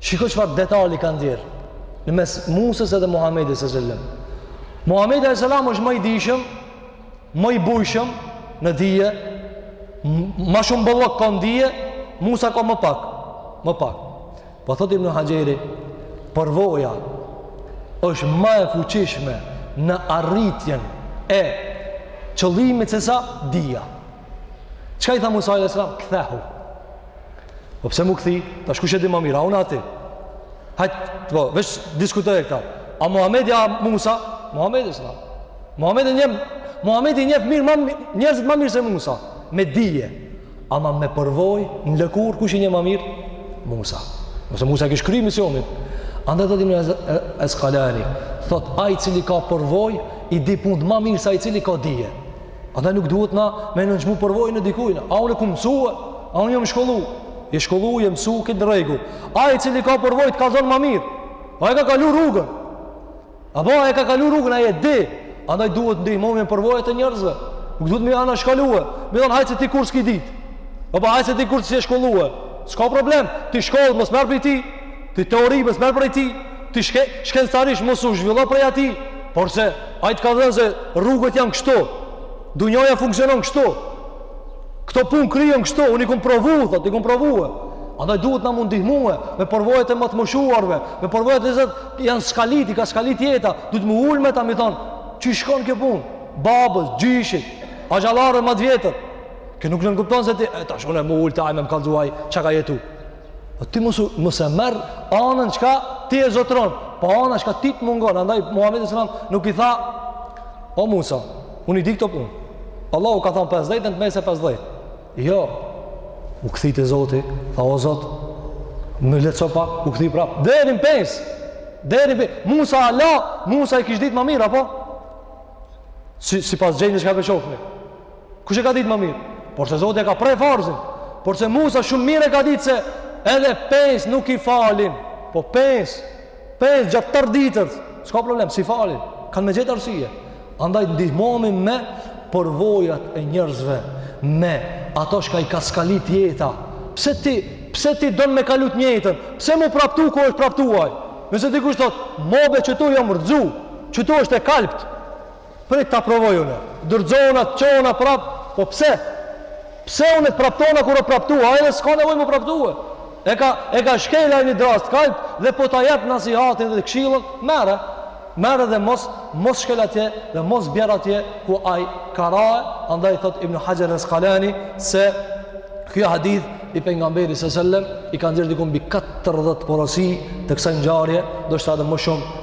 Shiko çfarë detali kanë nxjerr në mes Musës edhe Muhamedit sallallahu alaihi wasallam. Muhamedi alejhi selam është ma i dijshëm, ma i bujshëm në dije, ma shumë bollok ka në dije, Musa ka më pak, më pak. Po thotë Ibn Haxheri, përvoja është ma e fuqishme në arritjen e qëllimit se sa dija. Çka i tha Musa alejhi selam? Kthehu. Po pse m'u kthy? Tash kush e di ma mirë, a unë a ti? Hajt, po, veç diskutoje këta. A Muhammedi a Musa? Muhammedi alejhi selam. Muhammedi i nje, Muhammedi i njef mirë, ma, njerëzit ma mirë se Musa. Me dije. Ama me përvoj, në lëkur, kush i njef ma mirë? Musa. Ngase Musa e kish kry misionin. Andaj thotë imam Askalani. Thot, ai i cili ka përvoj, i di punët ma mirë se ai i cili ka dije. Andaj nuk duhet na me nënçmu përvojën e dikujna. A unë e kum mësue, a unë jam shkollu. Je shkollu, je mësu, krejt në rregull. Ai i cili ka përvoj të kallzon ma mirë. Ai e ka kalu rrugën. Apo e ka kalu rrugën, ai e di. Andaj duhet m'u ndihmu me përvojat e njerëzve. Nuk duhet me i anashkalue. Me i thonë, hajt se ti kurrë s'ki dit. Apo hajt se ti kurrë s'je shkollue. S'ka problem, ti shkollë mos merr prej tij. Ti teori mos merr prej tij. ti shke, shkencëtarisht mos u zhvillo prej atij, porse ai të kallzon se rrugët janë kështu, dunjoja funksionon kështu, këto punë kryhen kështu, unë i kumë provu, thot, i kumë provu, andaj duhet na m'u ndihmue, me përvojat e ma të moshuarve, me përvojat e disa janë skalit, i ka skalit jeta, duhet m'u ul me ta, me i thonë, qysh shkon kjo punë, babës, gjyshit, axhallarëve ma të vjetër, kjo nuk nënkupton se ti, e tash unë m'u ul e ai me më kallzu ai çka ka jetu, Po ti mos mos e merr anën çka ti e zotron. po ana çka ti të mungon. Andaj Muhamedi sallallahu alaihi wasallam nuk i tha O Musa, unë i di këto punë. Allahu ka thënë 50, le të mesë 50. Jo. U kthi te Zoti, tha o Zot, më lehtëso pak, u kthi prap. Deri në pesë. Deri në Musa ala, Musa e kish ditë më mirë apo? Si sipas gjendjes çka po shofmi. Kush e ka ditë më mirë? Por se Zoti e ka pre farzin. Por se Musa shumë mirë e ka ditë se edhe pesë nuk i falin. Po pesë, pesë gjatë tërë ditës. S'ka problem, s'i falin. Kanë me gjet arsye. Andaj të ndihmomi me përvojat e njerëzve, me ato shka i ka skalit jeta. Pse ti, pse ti donë me kalu të njëjtën? Pse m'u praptu ku është praptuaj? Nëse dikush thot, mo be, qëtu jam rrëzu, qëtu është e kalpt. Prit ta provoj unë. Rrëzona, çona prap, po pse? Pse unë të praptona ku u praptua ai, edhe s'ka nevojë m'u praptue. E ka e ka shkel ai në drrasë të kalbt dhe po ta jep nasihatin dhe të këshillon, merre. Merre dhe mos mos shkel atje dhe mos bjer atje ku ai ka ra, andaj thotë Ibn Hajar al-Asqalani se kjo hadith i pejgamberit sallallahu alajhi wasallam i ka nxjerr diku mbi 40 porosi të kësaj ngjarje, ndoshta edhe më shumë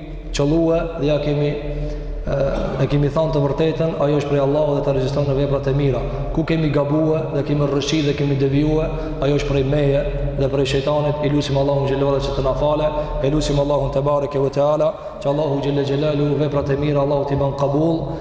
qëllue dhe ia kemi e kemi thanë të vërtetën, ajo është prej Allahu dhe ta regjistron në veprat e mira. Ku kemi gabue dhe kemi rrëshqit dhe kemi devijue, ajo është prej meje dhe prej shejtanit. E lusim Allahun xhelalu që të na falë, e lusim Allahun tebareke ve teala, që Allahu xhelle xhelaluhu veprat e mira Allahu t'i ban kabul